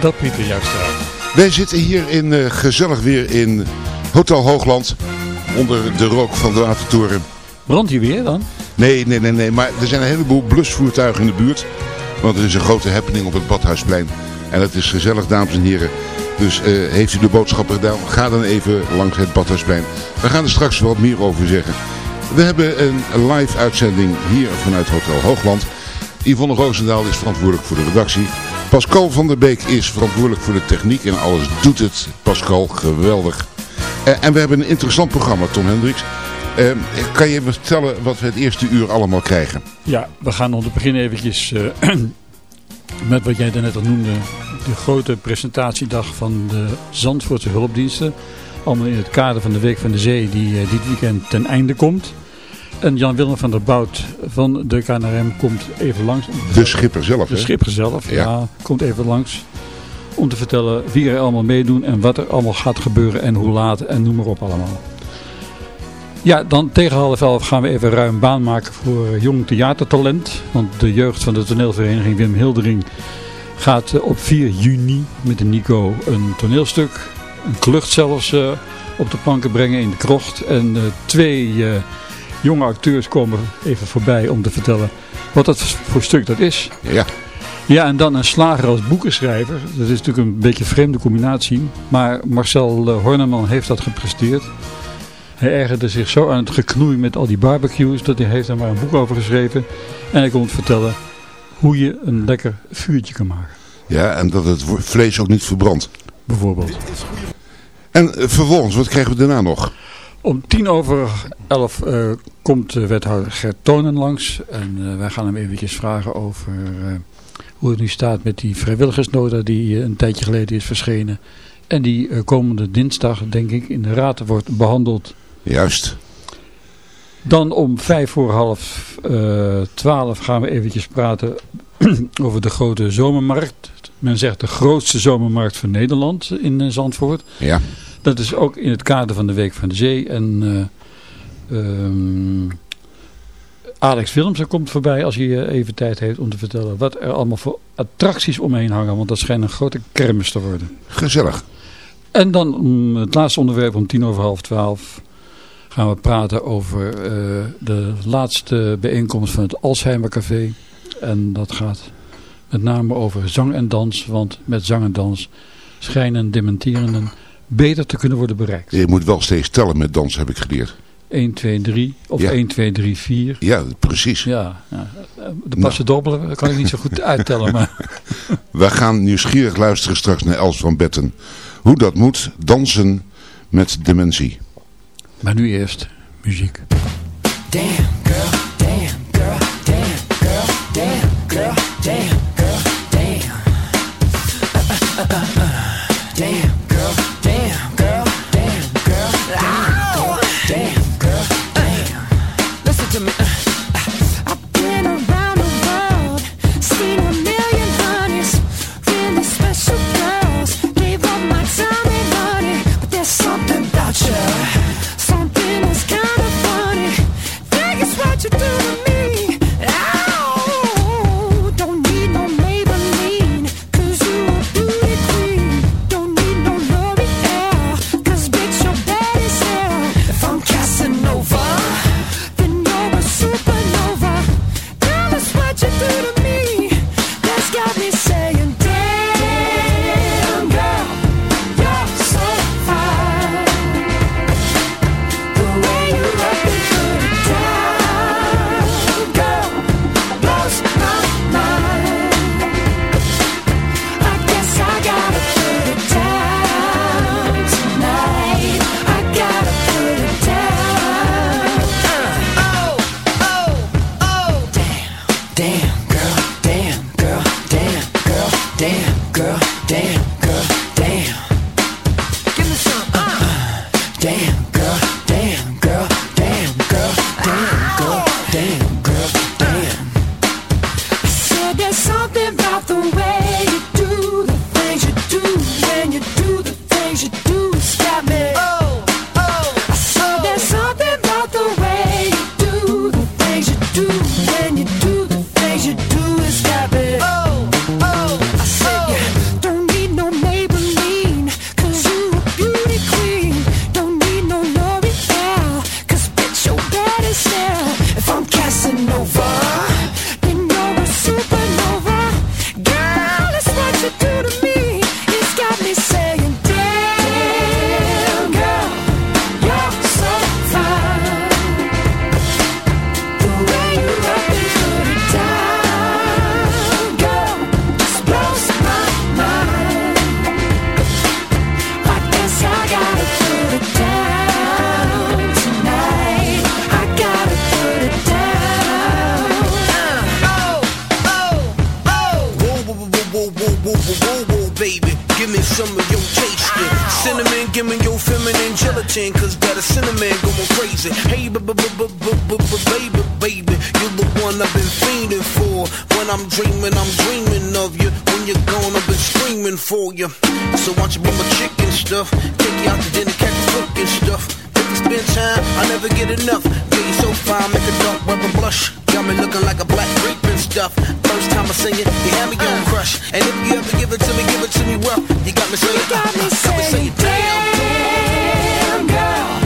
Dat Pieter juist raad. Wij zitten hier in uh, gezellig weer in Hotel Hoogland. Onder de rook van de watertoren. Brandt hier weer dan? Nee, nee, nee, nee. Maar er zijn een heleboel blusvoertuigen in de buurt. Want er is een grote happening op het Badhuisplein. En het is gezellig, dames en heren. Dus uh, heeft u de boodschappen gedaan, ga dan even langs het Badhuisplein. We gaan er straks wat meer over zeggen. We hebben een live uitzending hier vanuit Hotel Hoogland. Yvonne Roosendaal is verantwoordelijk voor de redactie. Pascal van der Beek is verantwoordelijk voor de techniek en alles doet het. Pascal, geweldig. Uh, en we hebben een interessant programma, Tom Hendricks. Uh, kan je me vertellen wat we het eerste uur allemaal krijgen? Ja, we gaan om te beginnen eventjes uh, met wat jij daarnet al noemde. De grote presentatiedag van de Zandvoortse hulpdiensten. Allemaal in het kader van de Week van de Zee die dit weekend ten einde komt. En Jan-Willem van der Bout van de KNRM komt even langs. De schipper zelf, De schipper zelf, ja. komt even langs. Om te vertellen wie er allemaal meedoen en wat er allemaal gaat gebeuren en hoe laat en noem maar op allemaal. Ja, dan tegen half elf gaan we even ruim baan maken voor jong theatertalent. Want de jeugd van de toneelvereniging Wim Hildering gaat op 4 juni met de Nico een toneelstuk, een klucht zelfs, uh, op de planken brengen in de krocht. En uh, twee... Uh, jonge acteurs komen even voorbij om te vertellen wat dat voor stuk dat is. Ja. Ja, en dan een slager als boekenschrijver. Dat is natuurlijk een beetje een vreemde combinatie. Maar Marcel eh, Horneman heeft dat gepresteerd. Hij ergerde zich zo aan het geknoei met al die barbecues... dat hij heeft er maar een boek over geschreven. En hij komt vertellen hoe je een lekker vuurtje kan maken. Ja, en dat het vlees ook niet verbrandt. Bijvoorbeeld. En uh, vervolgens, wat krijgen we daarna nog? Om tien over elf uh, komt wethouder Gert Tonen langs. En uh, wij gaan hem eventjes vragen over uh, hoe het nu staat met die vrijwilligersnota die een tijdje geleden is verschenen. En die komende dinsdag, denk ik, in de raad wordt behandeld. Juist. Dan om vijf voor half twaalf gaan we eventjes praten over de grote zomermarkt. Men zegt de grootste zomermarkt van Nederland in Zandvoort. Ja. Dat is ook in het kader van de Week van de Zee. En uh, um, Alex Willemsen komt voorbij als hij even tijd heeft om te vertellen wat er allemaal voor attracties omheen hangen. Want dat schijnt een grote kermis te worden. Gezellig. En dan um, het laatste onderwerp om tien over half twaalf gaan we praten over uh, de laatste bijeenkomst van het Alzheimer Café. En dat gaat met name over zang en dans. Want met zang en dans schijnen dementerenden beter te kunnen worden bereikt. Je moet wel steeds tellen met dans, heb ik geleerd. 1, 2, 3 of ja. 1, 2, 3, 4. Ja, precies. Ja, ja. de passen nou. dobbelen kan ik niet zo goed uittellen. Maar... We gaan nieuwsgierig luisteren straks naar Els van Betten. Hoe dat moet, dansen met dementie. Maar nu eerst muziek. Damn girl, cinnamon going crazy. Hey, baby, baby. You're the one I've been fiending for. When I'm dreaming, I'm dreaming of you. When you're gone, I've been screaming for you. So why don't you be my chicken stuff? Take you out to dinner, catch a cooking stuff. If spend time, I never get enough. Girl, you so fine, make a dog wear blush. Got me looking like a black grape and stuff. First time I sing it, you had me on uh. crush. And if you ever give it to me, give it to me rough. You got me saying, you got me saying, damn, damn, girl.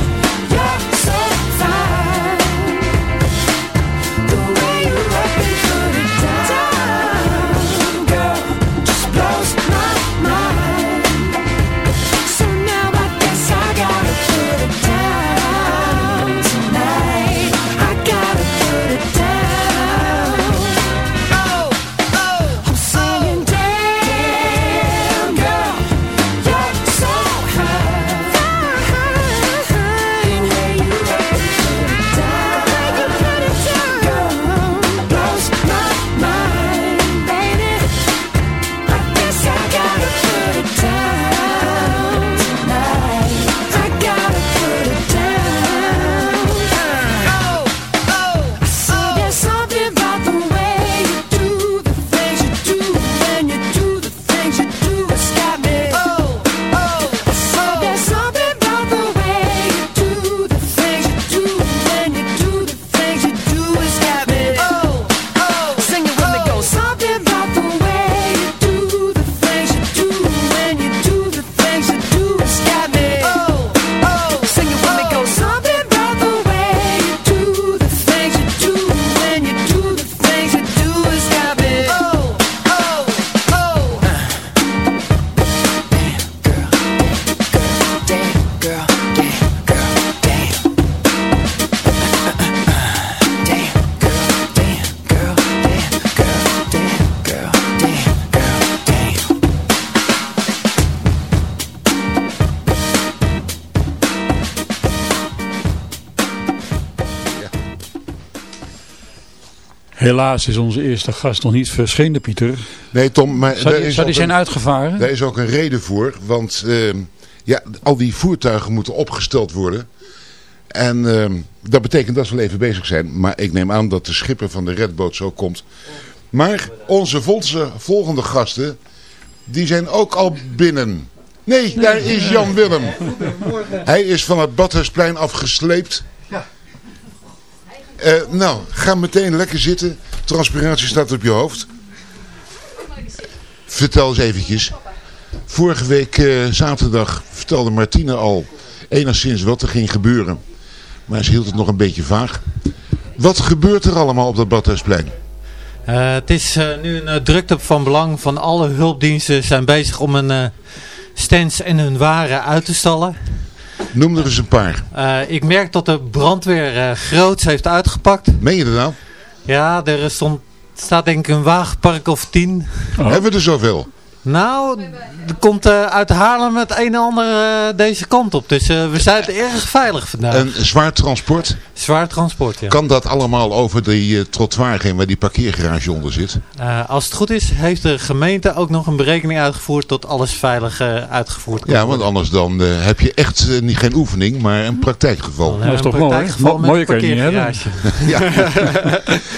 Helaas is onze eerste gast nog niet verschenen, Pieter. Nee, Tom, maar... Zou die, zou die zijn uitgevaren? Daar is ook een reden voor, want uh, ja, al die voertuigen moeten opgesteld worden. En uh, dat betekent dat we wel even bezig zijn. Maar ik neem aan dat de schipper van de redboot zo komt. Maar onze volgende gasten, die zijn ook al binnen. Nee, daar is Jan Willem. Hij is van het Badhuisplein afgesleept. Uh, nou, ga meteen lekker zitten. Transpiratie staat op je hoofd. Vertel eens eventjes. Vorige week uh, zaterdag vertelde Martine al enigszins wat er ging gebeuren. Maar ze hield het nog een beetje vaag. Wat gebeurt er allemaal op dat Badhuisplein? Uh, het is nu een drukte van belang van alle hulpdiensten zijn bezig om een stands en hun waren uit te stallen. Noem er eens een paar. Uh, ik merk dat de brandweer uh, groots heeft uitgepakt. Meen je dat nou? Ja, er stond, staat denk ik een wagenpark of tien. Oh. Hebben we er zoveel? Nou, er komt uh, uit Haarlem het een en ander uh, deze kant op. Dus uh, we zijn erg veilig vandaag. Een zwaar transport? Zwaar transport, ja. Kan dat allemaal over die trottoir heen waar die parkeergarage onder zit? als het goed is, heeft de gemeente ook nog een berekening uitgevoerd tot alles veilig uitgevoerd kan Ja, want anders dan heb je echt niet geen oefening, maar een praktijkgeval. Dat is toch mooi? Mo mooie kan je niet hebben. ja.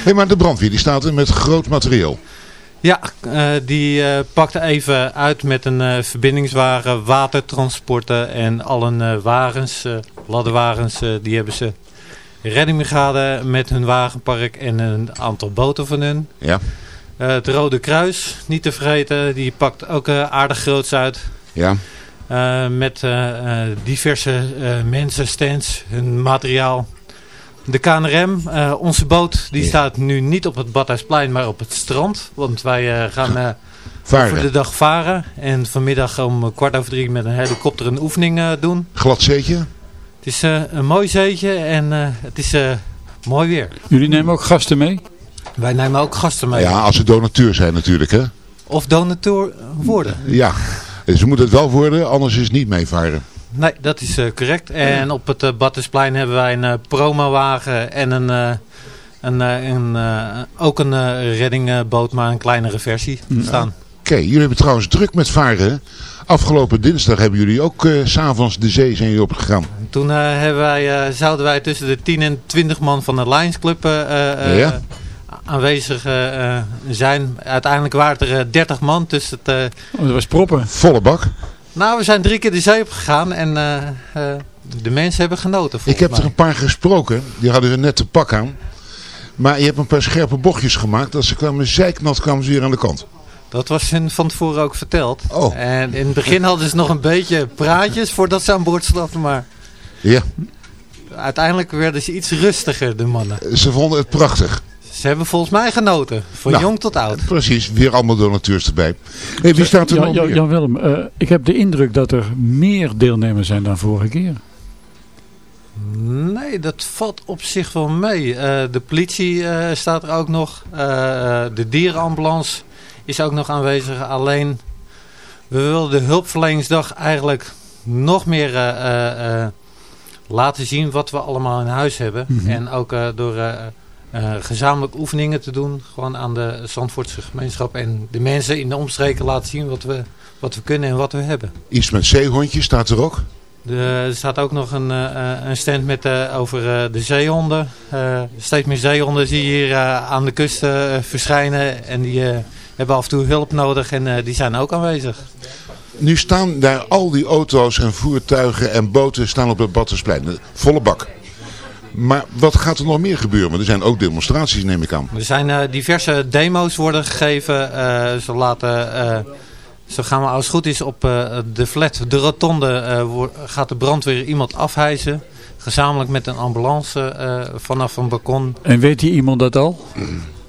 hey, maar de brandweer die staat er met groot materieel. Ja, uh, die uh, pakte even uit met een uh, verbindingswagen, watertransporten en alle wagens, ladderwagens, die hebben ze reddingbrigade met hun wagenpark en een aantal boten van hun. Ja. het Rode Kruis, niet te vergeten, die pakt ook aardig groots uit. Ja. met diverse mensen, stands, hun materiaal. De KNRM, uh, eh, onze boot, die staat nu niet op het Badhuisplein, maar op het strand. Want wij uh, gaan uh, voor de dag varen. En vanmiddag om kwart over drie met een helikopter een oefening doen. Glad zeetje? Het is een mooi zeetje en het is mooi weer. Jullie nemen ook gasten mee? Wij nemen ook gasten mee. Ja, als ze donateur zijn natuurlijk hè? Of donateur worden. Ja, ze moeten het wel worden, anders is het niet meevaren. Nee, dat is uh, correct. En op het uh, Battersplein hebben wij een uh, promowagen en een, een, een ook een reddingboot, maar een kleinere versie mm. staan. Oké, jullie hebben trouwens druk met varen. Afgelopen dinsdag hebben jullie ook eh, s s'avonds de zee zijn jullie opgegaan. Toen eh, hebben wij, eh, zouden wij tussen de 10 en 20 man van de Lions Club eh, eh, Ja. aanwezig eh, eh, zijn. Uiteindelijk waren er eh, 30 man. Dus het, eh, Oh, dat was proppen. Volle bak. Nou, we zijn drie keer de zee op gegaan en eh, eh, de mensen hebben genoten. Ik heb mij. er een paar gesproken. Die hadden hun net te pak aan. Maar je hebt een paar scherpe bochtjes gemaakt. Als ze kwamen zeiknat kwamen ze weer aan de kant. Dat was hun van tevoren ook verteld. Oh. En in het begin hadden ze nog een beetje praatjes voordat ze aan boord stapten. Maar Ja, uiteindelijk werden ze iets rustiger, de mannen. ze vonden het prachtig. Ze hebben volgens mij genoten. Van Nou. jong tot oud. Precies, weer allemaal donateurs erbij. Hey, wie staat er Jan, nog Jan, meer? Jan Willem, eh, ik heb de indruk dat er meer deelnemers zijn dan vorige keer. Nee, dat valt op zich wel mee. Eh, de politie eh, staat er ook nog. De dierenambulance is ook nog aanwezig. Alleen, we willen de hulpverleningsdag eigenlijk nog meer eh, eh, eh, laten zien wat we allemaal in huis hebben. Mhm. En ook eh, door eh, gezamenlijk oefeningen te doen. Gewoon aan de Zandvoortse gemeenschap. En de mensen in de omstreken laten zien wat we, wat we kunnen en wat we hebben. Iets met zeehondjes staat er ook. De, er staat ook nog een, eh, eh, een stand met, over de zeehonden. Eh, steeds meer zeehonden zie je hier aan de kust verschijnen. En die hebben af en toe hulp nodig en die zijn ook aanwezig. Nu staan daar al die auto's en voertuigen en boten staan op het Battersplein. Volle bak. Maar wat gaat er nog meer gebeuren? Want er zijn ook demonstraties, neem ik aan. Er zijn eh, diverse demo's worden gegeven. Eh, ze laten, eh, zo gaan we als het goed is op eh, de flat, de rotonde, eh, gaat de brandweer iemand afhijzen. Gezamenlijk met een ambulance eh, vanaf een balkon. En weet hier iemand dat al?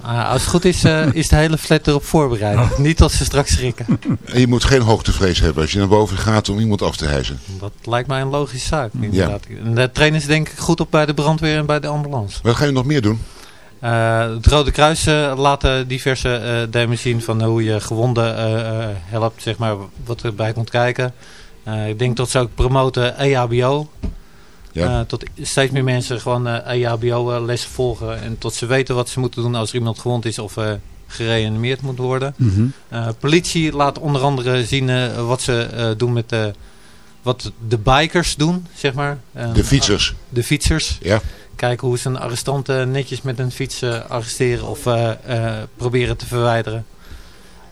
Ah, als het goed is, eh, is de hele flat erop voorbereid. Niet dat ze straks schrikken. En je moet geen hoogtevrees hebben als je naar boven gaat om iemand af te hijzen. Dat lijkt mij een logische zaak. Inderdaad. En daar trainen ze denk ik goed op bij de brandweer en bij de ambulance. Wat ga je nog meer doen? Eh, het Rode Kruis eh, laat diverse demos zien van hoe je gewonden helpt, zeg maar, wat erbij komt kijken. Ik denk dat ze ook promoten EHBO. Ja. Eh, tot steeds meer mensen gewoon eh EHBO lessen volgen. En tot ze weten wat ze moeten doen als er iemand gewond is of eh, gereanimeerd moet worden. Eh, politie laat onder andere zien eh, wat ze eh, doen met de, wat de bikers doen, zeg maar. De fietsers. de fietsers. Ja. Kijken hoe ze een arrestant eh, netjes met een fiets eh, arresteren of eh, eh, proberen te verwijderen.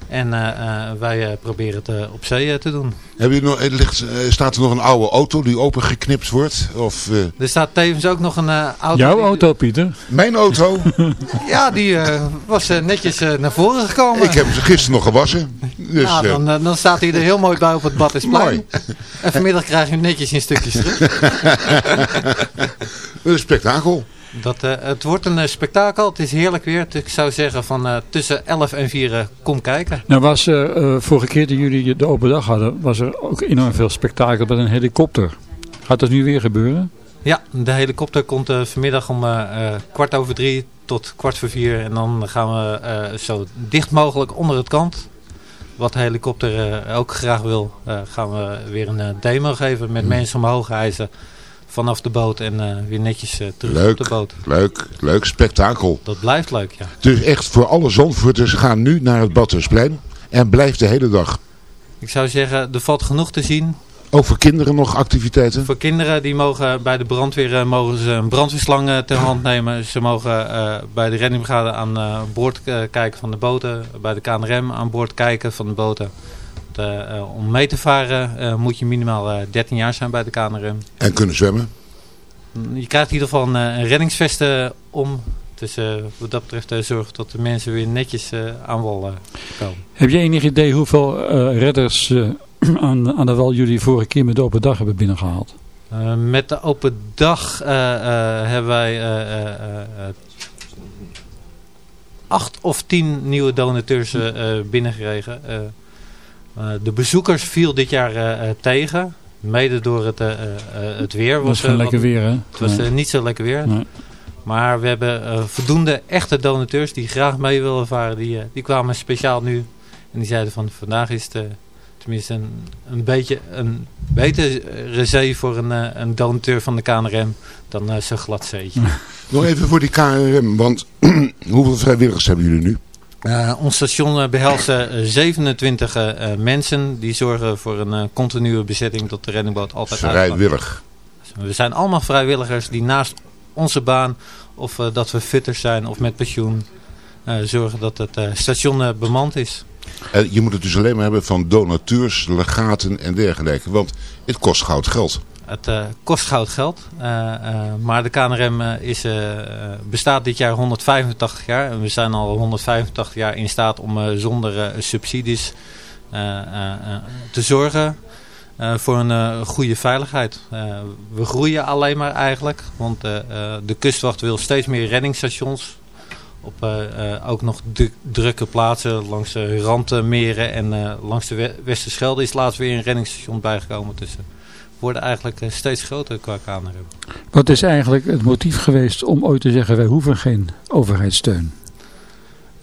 En eh, eh, wij eh, proberen het op zee te doen. Heb je nog, er ligt, staat er nog een oude auto die opengeknipt wordt? Of eh, Er staat tevens ook nog een auto. Jouw die- auto, Pieter? mijn auto? Ja, die eh, was netjes naar voren gekomen. ik heb ze gisteren nog gewassen. Dus Nou, dan, dan staat hij er heel mooi bij op het Badhuisplein. mooi. En vanmiddag krijg je hem netjes in stukjes terug. Een spektakel. Dat, eh, het wordt een eh, spektakel. Het is heerlijk weer. Ik zou zeggen van eh, tussen 11 en 4 eh, kom kijken. Nou was vorige keer dat jullie de open dag hadden, was er ook enorm veel spektakel met een helikopter. Gaat dat nu weer gebeuren? Ja, de helikopter komt vanmiddag om kwart over drie tot kwart voor vier. En dan gaan we zo dicht mogelijk onder het kant. Wat de helikopter ook graag wil, gaan we weer een demo geven met mensen omhoog hijsen vanaf de boot en eh, weer netjes eh, terug Leuk. op de boot. Leuk, leuk, spektakel. Dat blijft leuk, ja. Dus echt voor alle Zandvoorters gaan nu naar het Badhuisplein. En blijft de hele dag. Ik zou zeggen, er valt genoeg te zien. Ook voor kinderen nog activiteiten? Voor kinderen die mogen bij de brandweer eh, mogen ze een brandweerslang ter hand nemen. Ze mogen bij de reddingbrigade aan boord kijken van de boten. Bij de KNRM aan boord kijken van de boten. De, eh, om mee te varen eh, moet je minimaal eh, 13 jaar zijn bij de KNRM. En kunnen zwemmen? Je krijgt in ieder geval een, eh, een reddingsvest eh, om. Dus eh, wat dat betreft eh, zorg dat de mensen weer netjes eh, aan wal eh, komen. Heb jij enig idee hoeveel eh, redders eh, aan, aan de wal jullie vorige keer met de open dag hebben binnengehaald? Eh, met de open dag eh, eh, hebben wij eh, eh, eh, eh, acht of tien nieuwe donateurs eh, eh, binnengekregen. Eh, de bezoekers viel dit jaar eh, eh, tegen. Mede door het, eh, eh, eh, het weer. was eh, geen wat- lekker weer hè? Het was Nee. niet zo lekker weer. Nee. Maar we hebben voldoende echte donateurs die graag mee willen varen. Die, die kwamen speciaal nu. En die zeiden van vandaag is het tenminste een, een beetje een betere zee voor een, een donateur van de KNRM dan zo'n glad zeetje. Nog even voor die KRM, want hoeveel vrijwilligers hebben jullie nu? Uh, ons station behelst 27 mensen die zorgen voor een continue bezetting dat de reddingboot altijd Vrijwillig. We zijn allemaal vrijwilligers die naast onze baan of dat we fitters zijn of met pensioen zorgen dat het station bemand is. je moet het dus alleen maar hebben van donateurs, legaten en dergelijke, want het kost goud geld. Het uh, kost goud geld, uh, uh, maar de KNRM is, bestaat dit jaar 185 jaar. En we zijn al 185 jaar in staat om zonder subsidies te zorgen voor een goede veiligheid. we groeien alleen maar eigenlijk, want de kustwacht wil steeds meer reddingsstations. Op ook nog drukke plaatsen langs de randmeren en langs de Westerschelde is laatst weer een reddingsstation bijgekomen tussen worden eigenlijk eh, steeds groter qua KNRM. Wat is eigenlijk het motief geweest om ooit te zeggen wij hoeven geen overheidssteun?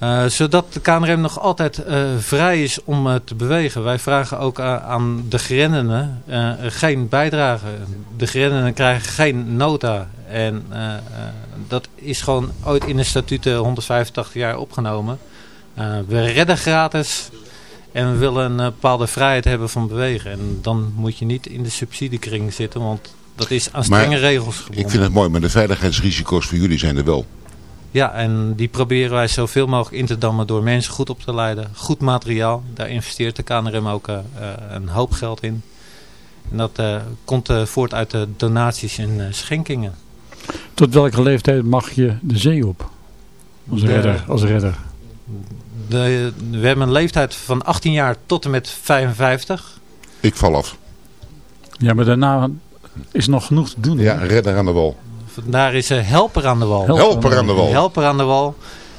Uh, zodat de KNRM nog altijd uh, vrij is om uh, te bewegen. Wij vragen ook aan de gerendenen geen bijdrage. De gerendenen krijgen geen nota. En dat is gewoon ooit in de statuten 185 jaar opgenomen. we redden gratis en we willen een eh, bepaalde vrijheid hebben van bewegen. En dan moet je niet in de subsidiekring zitten, want dat is aan strenge regels gebonden. Ik vind het mooi, maar de veiligheidsrisico's voor jullie zijn er wel. Ja, en die proberen wij zoveel mogelijk in te dammen door mensen goed op te leiden. Goed materiaal, daar investeert de KNRM ook uh, een hoop geld in. En dat uh, komt uh, voort uit de donaties en schenkingen. Tot welke leeftijd mag je de zee op? Als redder. Als redder de, we hebben een leeftijd van 18 jaar tot en met 55. Ik val af. Ja, maar daarna is nog genoeg te doen. Ja, redder aan de wal. Vandaar is helper aan de wal. Helper, aan de wal. Helper aan de wal.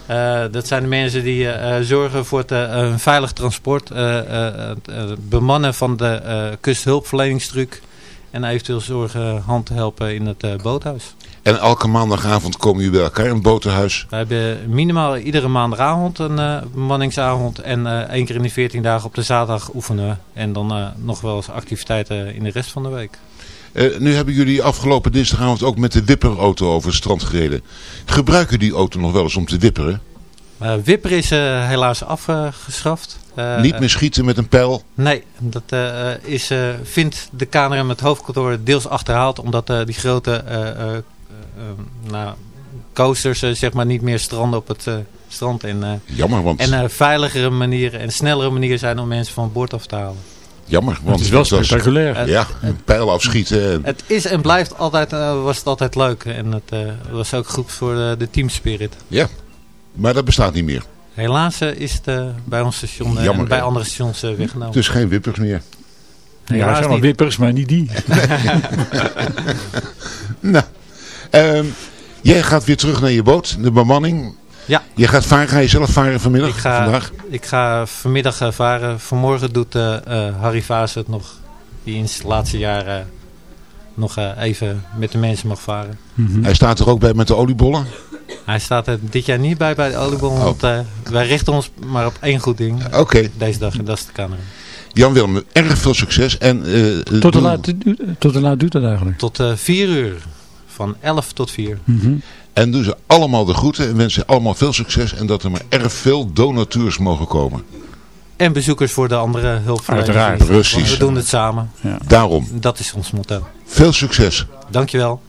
Uh, dat zijn de mensen die uh, zorgen voor het een veilig transport, het bemannen van de kusthulpverleningstruc en eventueel zorgen hand te helpen in het boothuis. En elke maandagavond komen jullie bij elkaar in het boterhuis? We hebben minimaal iedere maandagavond een uh, bemanningsavond. En uh, één keer in de 14 dagen op de zaterdag oefenen. En dan uh, nog wel eens activiteiten in de rest van de week. nu hebben jullie afgelopen dinsdagavond ook met de wipperauto over het strand gereden. Gebruiken die auto nog wel eens om te wipperen? Wipper is helaas afgeschaft. Niet meer schieten met een pijl? Nee, dat is, vindt de KNRM het hoofdkantoor deels achterhaald. Omdat die grote Ehm, nou, coasters eh, zeg maar niet meer stranden op het eh, strand. En, eh, Jammer, want... En veiligere manieren en snellere manieren zijn om mensen van boord af te halen. Jammer, want het is wel spectaculair. ja, een pijl afschieten. En... Het is en blijft altijd, was het altijd leuk. En het was ook goed voor de, de teamspirit. Ja, maar dat bestaat niet meer. Helaas is het bij ons station en bij andere stations weggenomen. Dus geen wippers meer. Ja, er zijn wel wippers, maar niet die. nou, Um, jij gaat weer terug naar je boot, de bemanning. Ja. Je gaat varen, ga je zelf varen vanmiddag? Ik ga, vandaag? Ik ga vanmiddag uh, varen. Vanmorgen doet uh, Harry Vaas het nog. Die in zijn laatste jaren nog even met de mensen mag varen. Mm -hmm. Hij staat er ook bij met de oliebollen? Hij staat er dit jaar niet bij bij de oliebollen. Oh. Want wij richten ons maar op één goed ding. Oké. Okay. Deze dag en dat is de camera. Jan Willem, erg veel succes. En, tot, hoe laat, tot laat duurt dat eigenlijk? Tot vier uur van 11 tot 4. Mm -hmm. En doen ze allemaal de groeten en wensen allemaal veel succes en dat er maar erg veel donateurs mogen komen. En bezoekers voor de andere hulpverleners. Uiteraard, precies. We doen het samen. Ja. Daarom. Dat is ons motto. Veel succes. Dankjewel.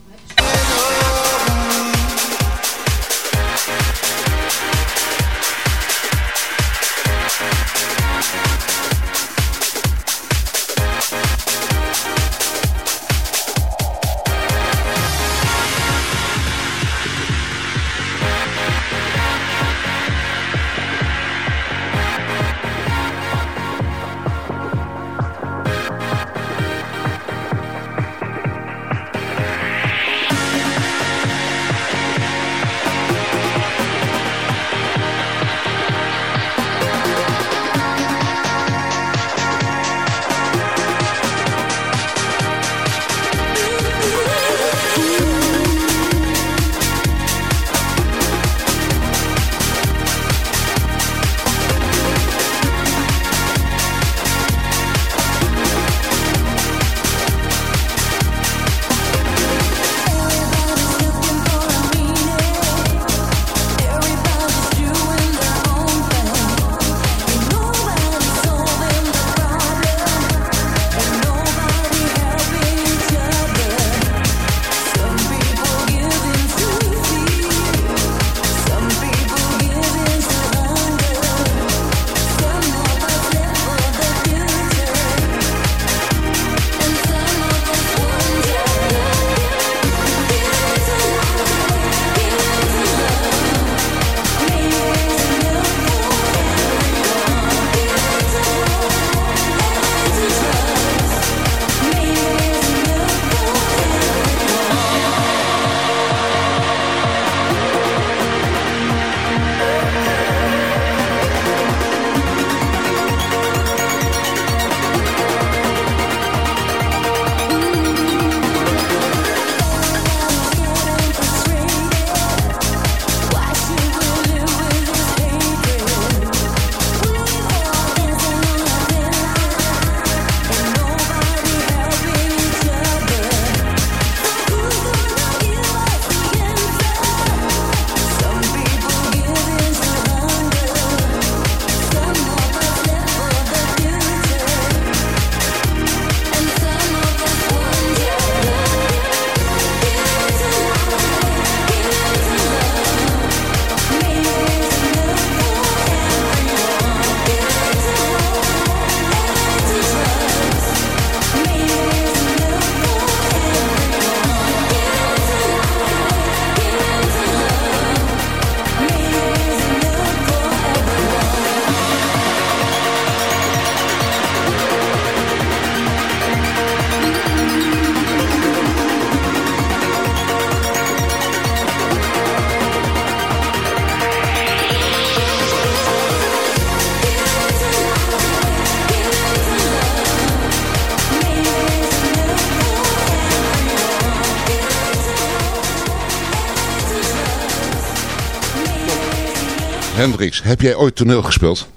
Hendricks, heb jij ooit toneel gespeeld?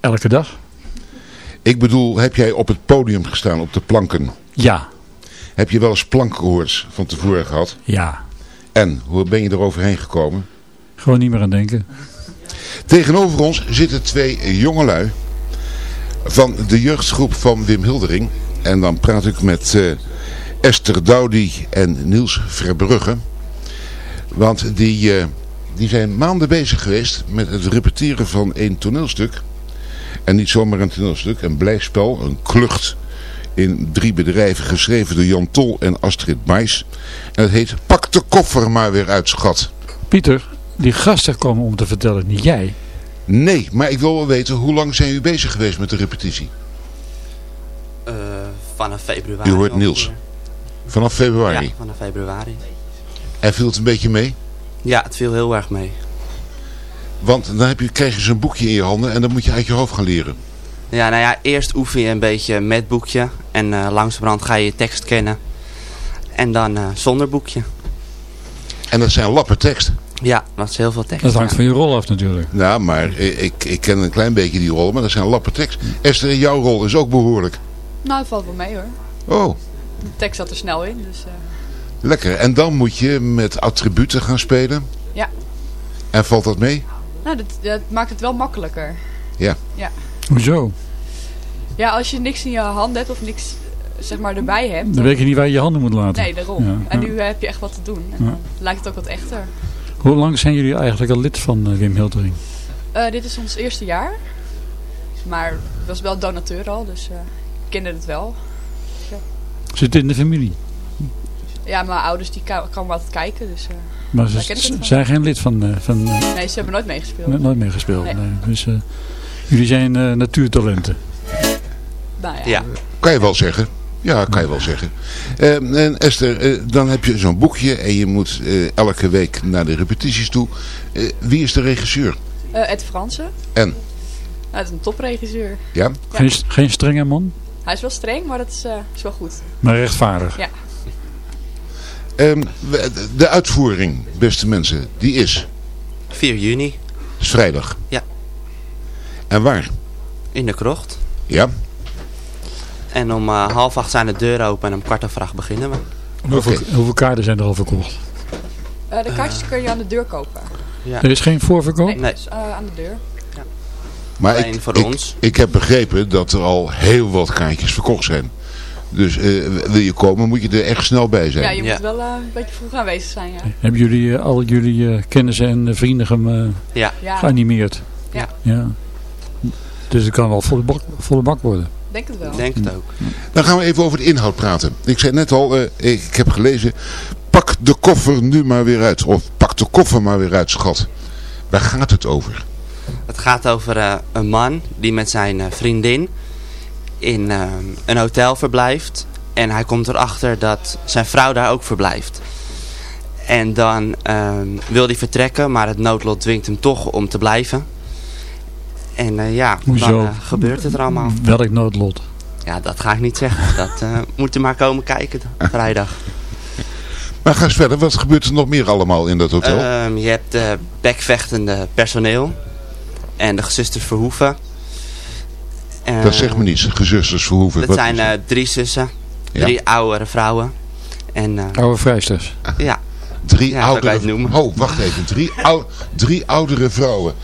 Elke dag? Ik bedoel, heb jij op het podium gestaan, op de planken? Ja. Heb je wel eens plankenkoorts van tevoren gehad? Ja. En, hoe ben je er overheen gekomen? Gewoon niet meer aan denken. Tegenover ons zitten twee jongelui van de jeugdgroep van Wim Hildering. En dan praat ik met uh, Esther Doudy en Niels Verbrugge. Want die, uh, die zijn maanden bezig geweest met het repeteren van een toneelstuk. En niet zomaar een toneelstuk, een blijspel, een klucht in drie bedrijven geschreven door Jan Tol en Astrid Mais. En het heet Pak de koffer maar weer uit, schat. Pieter, die gasten komen om te vertellen, niet jij. Nee, maar ik wil wel weten, hoe lang zijn u bezig geweest met de repetitie? Uh, vanaf februari. U hoort Niels. Vanaf februari? Ja, vanaf februari. En viel het een beetje mee? Ja, het viel heel erg mee. Want dan heb je, krijg je zo'n boekje in je handen en dan moet je uit je hoofd gaan leren. Ja, nou ja, eerst oefen je een beetje met boekje. En uh, langzamerhand ga je je tekst kennen. En dan uh, zonder boekje. En dat zijn lappen tekst. Ja, dat is heel veel tekst. Dat hangt ja. van je rol af natuurlijk. Nou, maar ik, ik ken een klein beetje die rol, maar dat zijn lappen tekst. Esther, jouw rol is ook behoorlijk. Nou, het valt wel mee hoor. Oh. De tekst zat er snel in, dus... Uh... Lekker. En dan moet je met attributen gaan spelen. Ja. En valt dat mee? Nou, dat, dat maakt het wel makkelijker. Ja. Ja. Hoezo? Ja, als je niks in je hand hebt of niks zeg maar erbij hebt. Dan weet je niet waar je je handen moet laten. Nee, daarom. Ja, En ja. nu heb je echt wat te doen. En dan lijkt het ook wat echter. Hoe lang zijn jullie eigenlijk al lid van uh, Wim Hildering? Uh, dit is ons eerste jaar. Maar ik was wel donateur al, dus uh, ik kende het wel. Ja. Zit het in de familie? Ja, mijn ouders die komen altijd kijken, dus... maar ze zijn geen lid van... van nee, ze hebben nooit meegespeeld. Nooit meegespeeld, nee. nee. Dus jullie zijn natuurtalenten. Nou ja. ja. Kan je wel zeggen. Ja, kan je wel zeggen. Uh, en Esther, uh, dan heb je zo'n boekje en je moet uh, elke week naar de repetities toe. wie is de regisseur? Ed Fransen. En? Nou, het is een topregisseur. Ja? ja. Geen, geen strenge man? Hij is wel streng, maar dat is, is wel goed. Maar rechtvaardig? Ja. Um, de uitvoering, beste mensen, die is? 4 juni. is vrijdag? Ja. En waar? In de krocht. Ja. En om uh, half acht zijn de deuren open en om kwart over acht beginnen we. Hoeveel, okay. hoeveel kaarten zijn er al verkocht? Uh, de kaartjes kun je aan de deur kopen. Ja. Er is geen voorverkoop? Nee, nee. Dus, uh, aan de deur. Ja. Maar Alleen ik, voor ik, ons. Ik heb begrepen dat er al heel wat kaartjes verkocht zijn. Dus wil je komen, moet je er echt snel bij zijn. Ja, je ja. moet wel een beetje vroeg aanwezig zijn. Ja. Hebben jullie al jullie kennissen en vrienden ge ja. geanimeerd? Ja. ja. Dus het kan wel volle bak, volle bak worden. Denk het wel. Denk het ook. Dan gaan we even over de inhoud praten. Ik zei net al, uh, ik, ik, heb gelezen, pak de koffer nu maar weer uit. Of pak de koffer maar weer uit, schat. Waar gaat het over? Het gaat over uh, een man die met zijn uh, vriendin in een hotel verblijft. En hij komt erachter dat zijn vrouw daar ook verblijft. En dan wil hij vertrekken, maar het noodlot dwingt hem toch om te blijven. En uh, ja, Hoezo? dan uh, gebeurt het er allemaal. Welk noodlot? Ja, dat ga ik niet zeggen. Dat uh, moet u maar komen kijken vrijdag. Maar ga eens verder. Wat gebeurt er nog meer allemaal in dat hotel? Um, je hebt uh, bekvechtende personeel. En de gezusters Verhoeven. Dat zegt me niets, gezusters Verhoeven. Dat zijn drie zussen. Ja? Drie oudere vrouwen. En, Oude vrijsters? Ja. Drie ja, oudere... Oh, wacht even. Drie, ou... drie oudere vrouwen.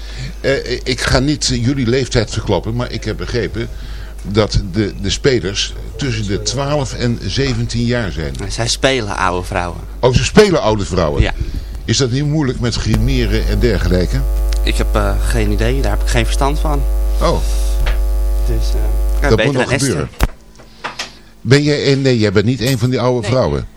Uh, ik ga niet uh, jullie leeftijd verklappen, maar ik heb begrepen dat de, de spelers tussen de 12 en 17 jaar zijn. Zij spelen oude vrouwen. Oh, ze spelen oude vrouwen? Ja. Is dat niet moeilijk met grimeren en dergelijke? Ik heb uh, geen idee, daar heb ik geen verstand van. Oh. Dus, uh, dat moet nog gebeuren. Ben jij een, nee, jij bent niet een van die oude nee. vrouwen.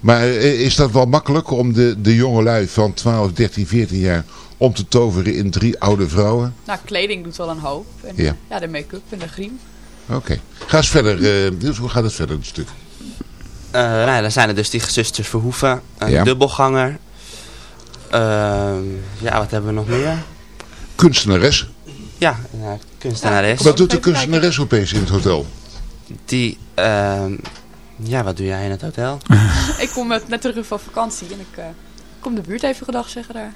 Maar is dat wel makkelijk om de, de jongelui van 12, 13, 14 jaar om te toveren in drie oude vrouwen? Nou, kleding doet wel een hoop. En, ja. ja, de make-up en de griem. Oké. Okay. Ga eens verder. Uh, Niels, hoe gaat het verder, het stuk? Uh, nou, dan zijn er dus die gezusters Verhoeven. Een ja. dubbelganger. Uh, ja, wat hebben we nog meer? Kunstenares. Ja, ja kunstenares. Wat doet de kunstenares opeens in het hotel? Die, uh, ja, wat doe jij in het hotel? ik kom net terug van vakantie en ik uh, kom de buurt even gedag zeggen daar.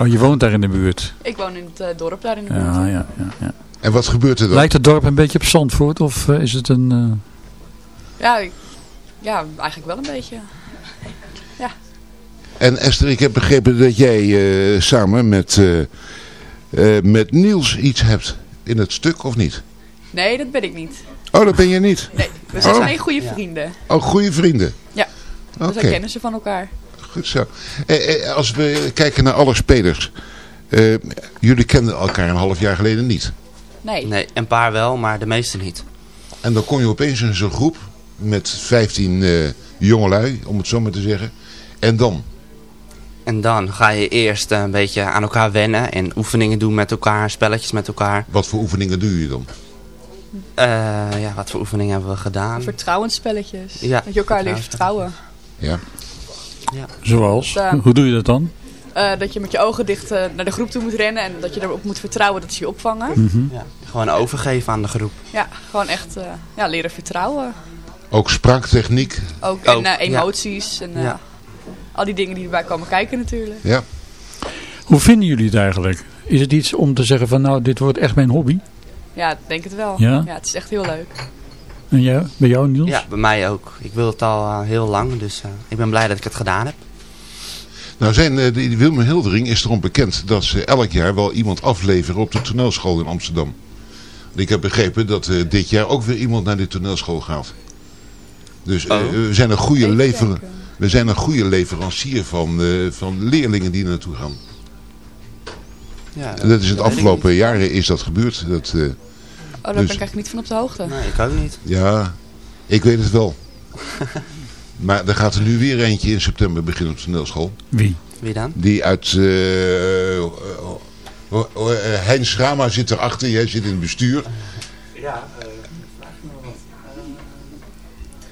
Oh, je woont daar in de buurt? Ik woon in het eh, dorp daar in de buurt. Ja, ja, ja, ja. En wat gebeurt er dan? Lijkt het dorp een beetje op Zandvoort of eh, is het een... eh, Ja, ik- ja, eigenlijk wel een beetje. En Esther, ik heb begrepen dat jij eh, samen met, eh, met Niels iets hebt in het stuk, of niet? Nee, dat ben ik niet. Oh, dat ben je niet. Nee, we zijn Oh. alleen goede Ja. vrienden. Oh, goede vrienden. Ja. Oké, We zijn kennissen van elkaar. goed zo. Eh, eh, als we kijken naar alle spelers. eh, jullie kenden elkaar een half jaar geleden niet. Nee. Nee, een paar wel, maar de meeste niet. En dan kom je opeens in zo'n groep met 15 eh jongelui, om het zo maar te zeggen. En dan? En dan ga je eerst eh, een beetje aan elkaar wennen en oefeningen doen met elkaar, spelletjes met elkaar. Wat voor oefeningen doe je dan? Eh, ja, wat voor oefeningen hebben we gedaan? Vertrouwensspelletjes. Ja, dat je elkaar leert vertrouwen. Ja. zoals? Ja. Hoe doe je dat dan? Eh, dat je met je ogen dicht naar de groep toe moet rennen. En dat je erop moet vertrouwen dat ze je opvangen. Mhm. Ja, gewoon overgeven aan de groep. Ja, gewoon echt eh, ja, leren vertrouwen. Ook spraaktechniek. Ook, Ook, en ja. emoties. En eh, Ja. Al die dingen die erbij komen kijken natuurlijk. Ja. Hoe vinden jullie het eigenlijk? Is het iets om te zeggen van nou, dit wordt echt mijn hobby? Ja, ik denk het wel. Ja? het is echt heel leuk. En jij, bij jou Niels? Ja, bij mij ook. Ik wil het al eh, heel lang, dus eh, ik ben blij dat ik het gedaan heb. Nou zijn, eh, die Wilmer Hildering is erom bekend dat ze elk jaar wel iemand afleveren op de toneelschool in Amsterdam. Ik heb begrepen dat eh, dit jaar ook weer iemand naar die toneelschool gaat. Dus Oh. we, zijn een goede lever. We zijn een goede leverancier van, eh, van leerlingen die er naartoe gaan. Ja, dat is het afgelopen jaren is dat gebeurd. Dat, eh, Oh, daar ben Dus- ik eigenlijk niet van op de hoogte. Nee, ik ook niet. ja, ik weet het wel. maar er gaat er nu weer eentje in september beginnen op de toneelschool. Wie? Wie dan? Die uit... eh, Heinz Rama zit erachter. Jij zit in het bestuur. Ja,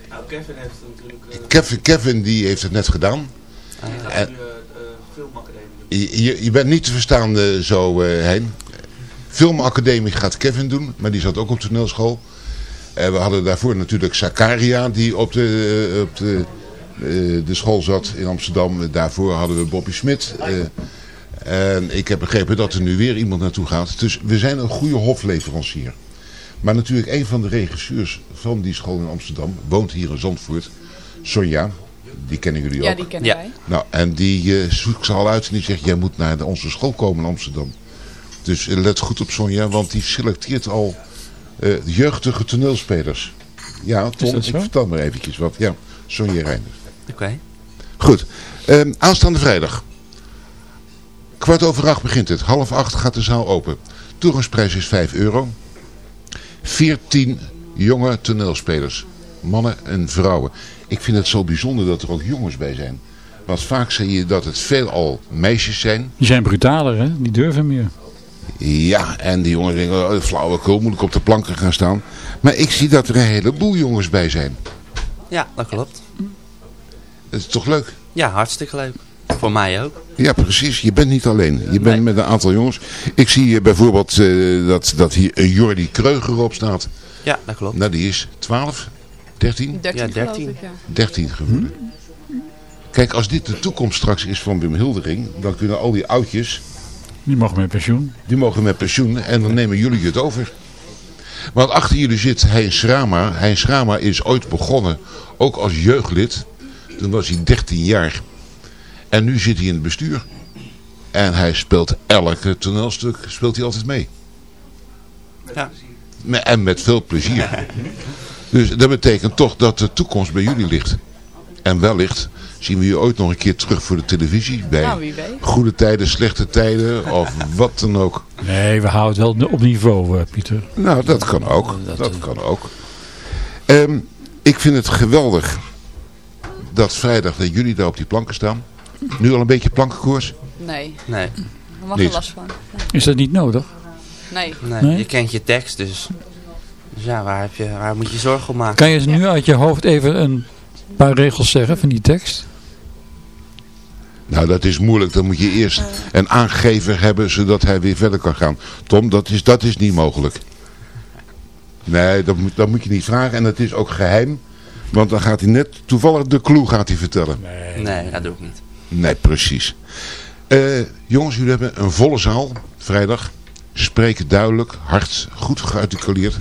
nou, Kevin heeft natuurlijk eh Kevin, Kevin die heeft het net gedaan. Ah, ja. gaat en- nu eh, doen. Je, je, je bent niet te verstaan eh, zo, eh Hein. Filmacademie gaat Kevin doen, maar die zat ook op toneelschool. En we hadden daarvoor natuurlijk Zakaria, die op de, eh, op de, eh, de school zat in Amsterdam. Daarvoor hadden we Bobby Smit. eh, en ik heb begrepen dat er nu weer iemand naartoe gaat. Dus we zijn een goede hofleverancier. Maar natuurlijk een van de regisseurs van die school in Amsterdam woont hier in Zandvoort. Sonja, die kennen jullie Ja, ook. die kennen Ja. wij. Nou, en die eh, zoekt ze al uit en die zegt, jij moet naar de, onze school komen in Amsterdam. Dus eh, let goed op Sonja, want die selecteert al eh, jeugdige toneelspelers. Ja, Tom, ik vertel maar eventjes wat. Ja, Sonja Reinders. Oké. Goed, Ehm, aanstaande vrijdag. Kwart over acht begint het. Half acht gaat de zaal open. Toegangsprijs is 5 euro. 14 jonge toneelspelers. Mannen en vrouwen. Ik vind het zo bijzonder dat er ook jongens bij zijn. Want vaak zie je dat het veelal meisjes zijn. Die zijn brutaler, hè? Die durven meer. Ja, en die jongens denken, oh, flauwekul, moet ik op de planken gaan staan. Maar ik zie dat er een heleboel jongens bij zijn. Ja, dat klopt. Dat is toch leuk? Ja, hartstikke leuk. Voor mij ook. Ja, precies. Je bent niet alleen. Je bent Nee. met een aantal jongens. Ik zie hier bijvoorbeeld eh, dat, dat hier een Jordi Kreuger op staat. Ja, dat klopt. Nou, die is 12, 13, 13, Ja, geloof 13. ik, ja. 13 geworden. Kijk, als dit de toekomst straks is van Wim Hildering, dan kunnen al die oudjes, Die mogen met pensioen. die mogen met pensioen en dan nemen jullie het over. Want achter jullie zit Heinz Rama. Heinz Rama is ooit begonnen, ook als jeugdlid. Toen was hij 13 jaar. En nu zit hij in het bestuur. En hij speelt elke toneelstuk, speelt hij altijd mee. Ja. En met veel plezier. Dus dat betekent toch dat de toekomst bij jullie ligt. En wellicht zien we je ooit nog een keer terug voor de televisie. Bij Nou, goede tijden, slechte tijden of wat dan ook. Nee, we houden het wel op niveau, eh, Pieter. Nou, dat kan ook. Dat, Dat kan ook. Ehm, ik vind het geweldig dat vrijdag dat jullie daar op die planken staan. Nu al een beetje plankenkoers? Nee, Nee, daar mag Niet. er last van. Is dat niet nodig? Nee. nee, Nee? je kent je tekst, dus, dus ja, waar, heb je, waar moet je zorgen om maken? Kan je nu uit je hoofd even een paar regels zeggen van die tekst? Nou, dat is moeilijk. Dan moet je eerst een aangever hebben zodat hij weer verder kan gaan. Tom, dat is, dat is niet mogelijk. Nee, dat moet, dat moet je niet vragen. En dat is ook geheim. Want dan gaat hij net toevallig de clue gaat hij vertellen. Nee, dat doe ik niet. Nee, precies. Eh, jongens, jullie hebben een volle zaal, vrijdag. Spreken duidelijk, hard, goed gearticuleerd.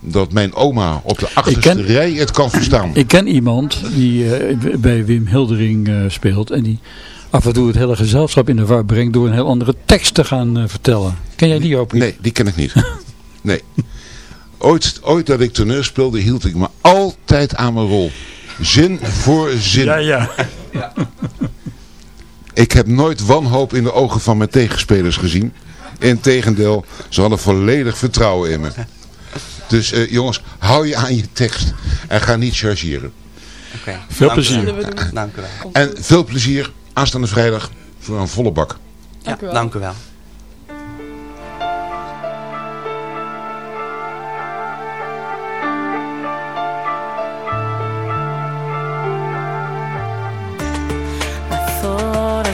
Dat mijn oma op de achterste ken- rij het kan verstaan. Ik ken iemand die eh, bij Wim Hildering eh, speelt. En die af en toe het hele gezelschap in de war brengt door een heel andere tekst te gaan vertellen. Ken jij die ook? Nee, die ken ik niet. Nee. Ooit, ooit dat ik toneel speelde, hield ik me altijd aan mijn rol. Zin voor zin. Ja, ja. Ik heb nooit wanhoop in de ogen van mijn tegenspelers gezien. Integendeel, ze hadden volledig vertrouwen in me. Dus eh, jongens, hou je aan je tekst en ga niet chargeren. Oké. Veel Dank plezier. Dank u wel. En veel plezier aanstaande vrijdag voor een volle bak. Ja, Dank u wel.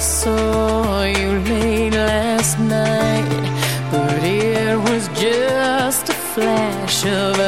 Saw you late last night, but it was just a flash of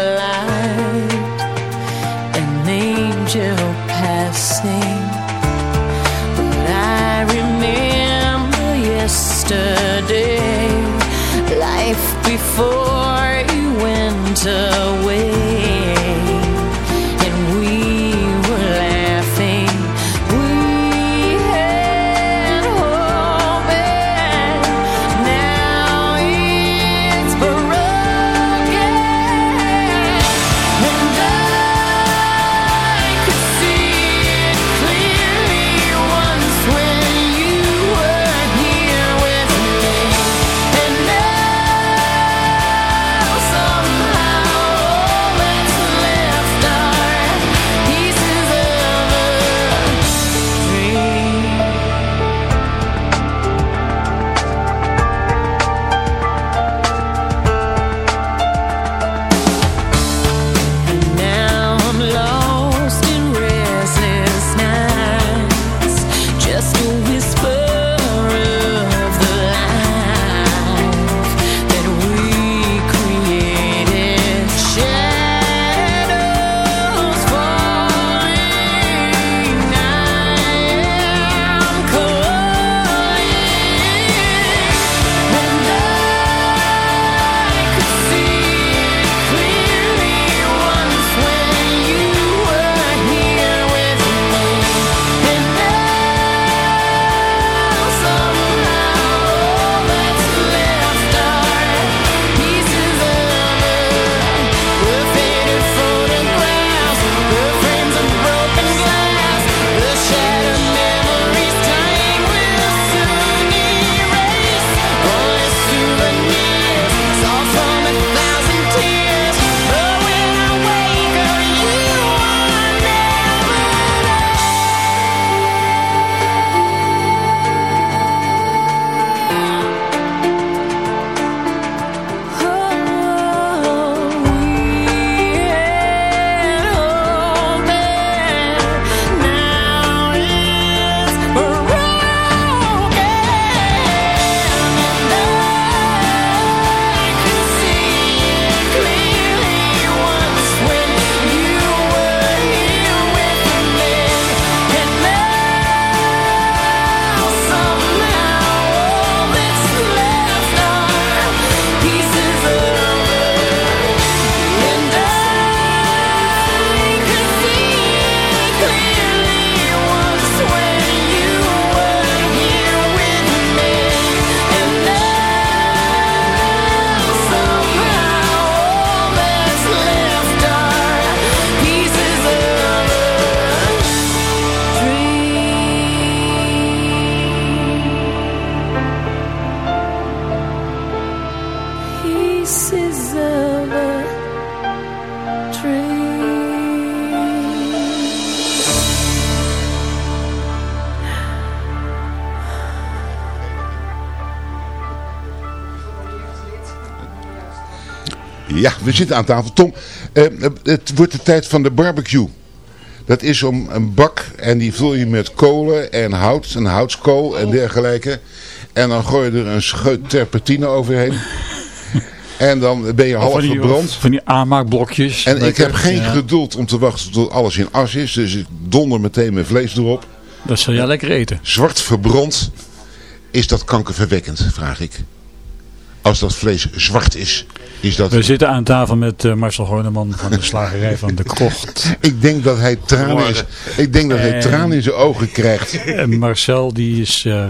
we zitten aan tafel. Tom, eh, het wordt de tijd van de barbecue. Dat is om een bak en die vul je met kolen en hout, een houtskool en dergelijke. En dan gooi je er een scheut terpentine overheen. En dan ben je half van die, verbrand. van die aanmaakblokjes. En ik heb geen Ja, geduld om te wachten tot alles in as is. Dus ik donder meteen mijn vlees erop. Dat zal jij lekker eten. Zwart verbrand. is dat kankerverwekkend, vraag ik. Als dat vlees zwart is, is dat... We zitten aan tafel met eh, Marcel Horneman van de slagerij van de Krocht. Ik denk dat hij tranen, is, ik denk dat hij En- tranen in zijn ogen krijgt. En Marcel die is eh,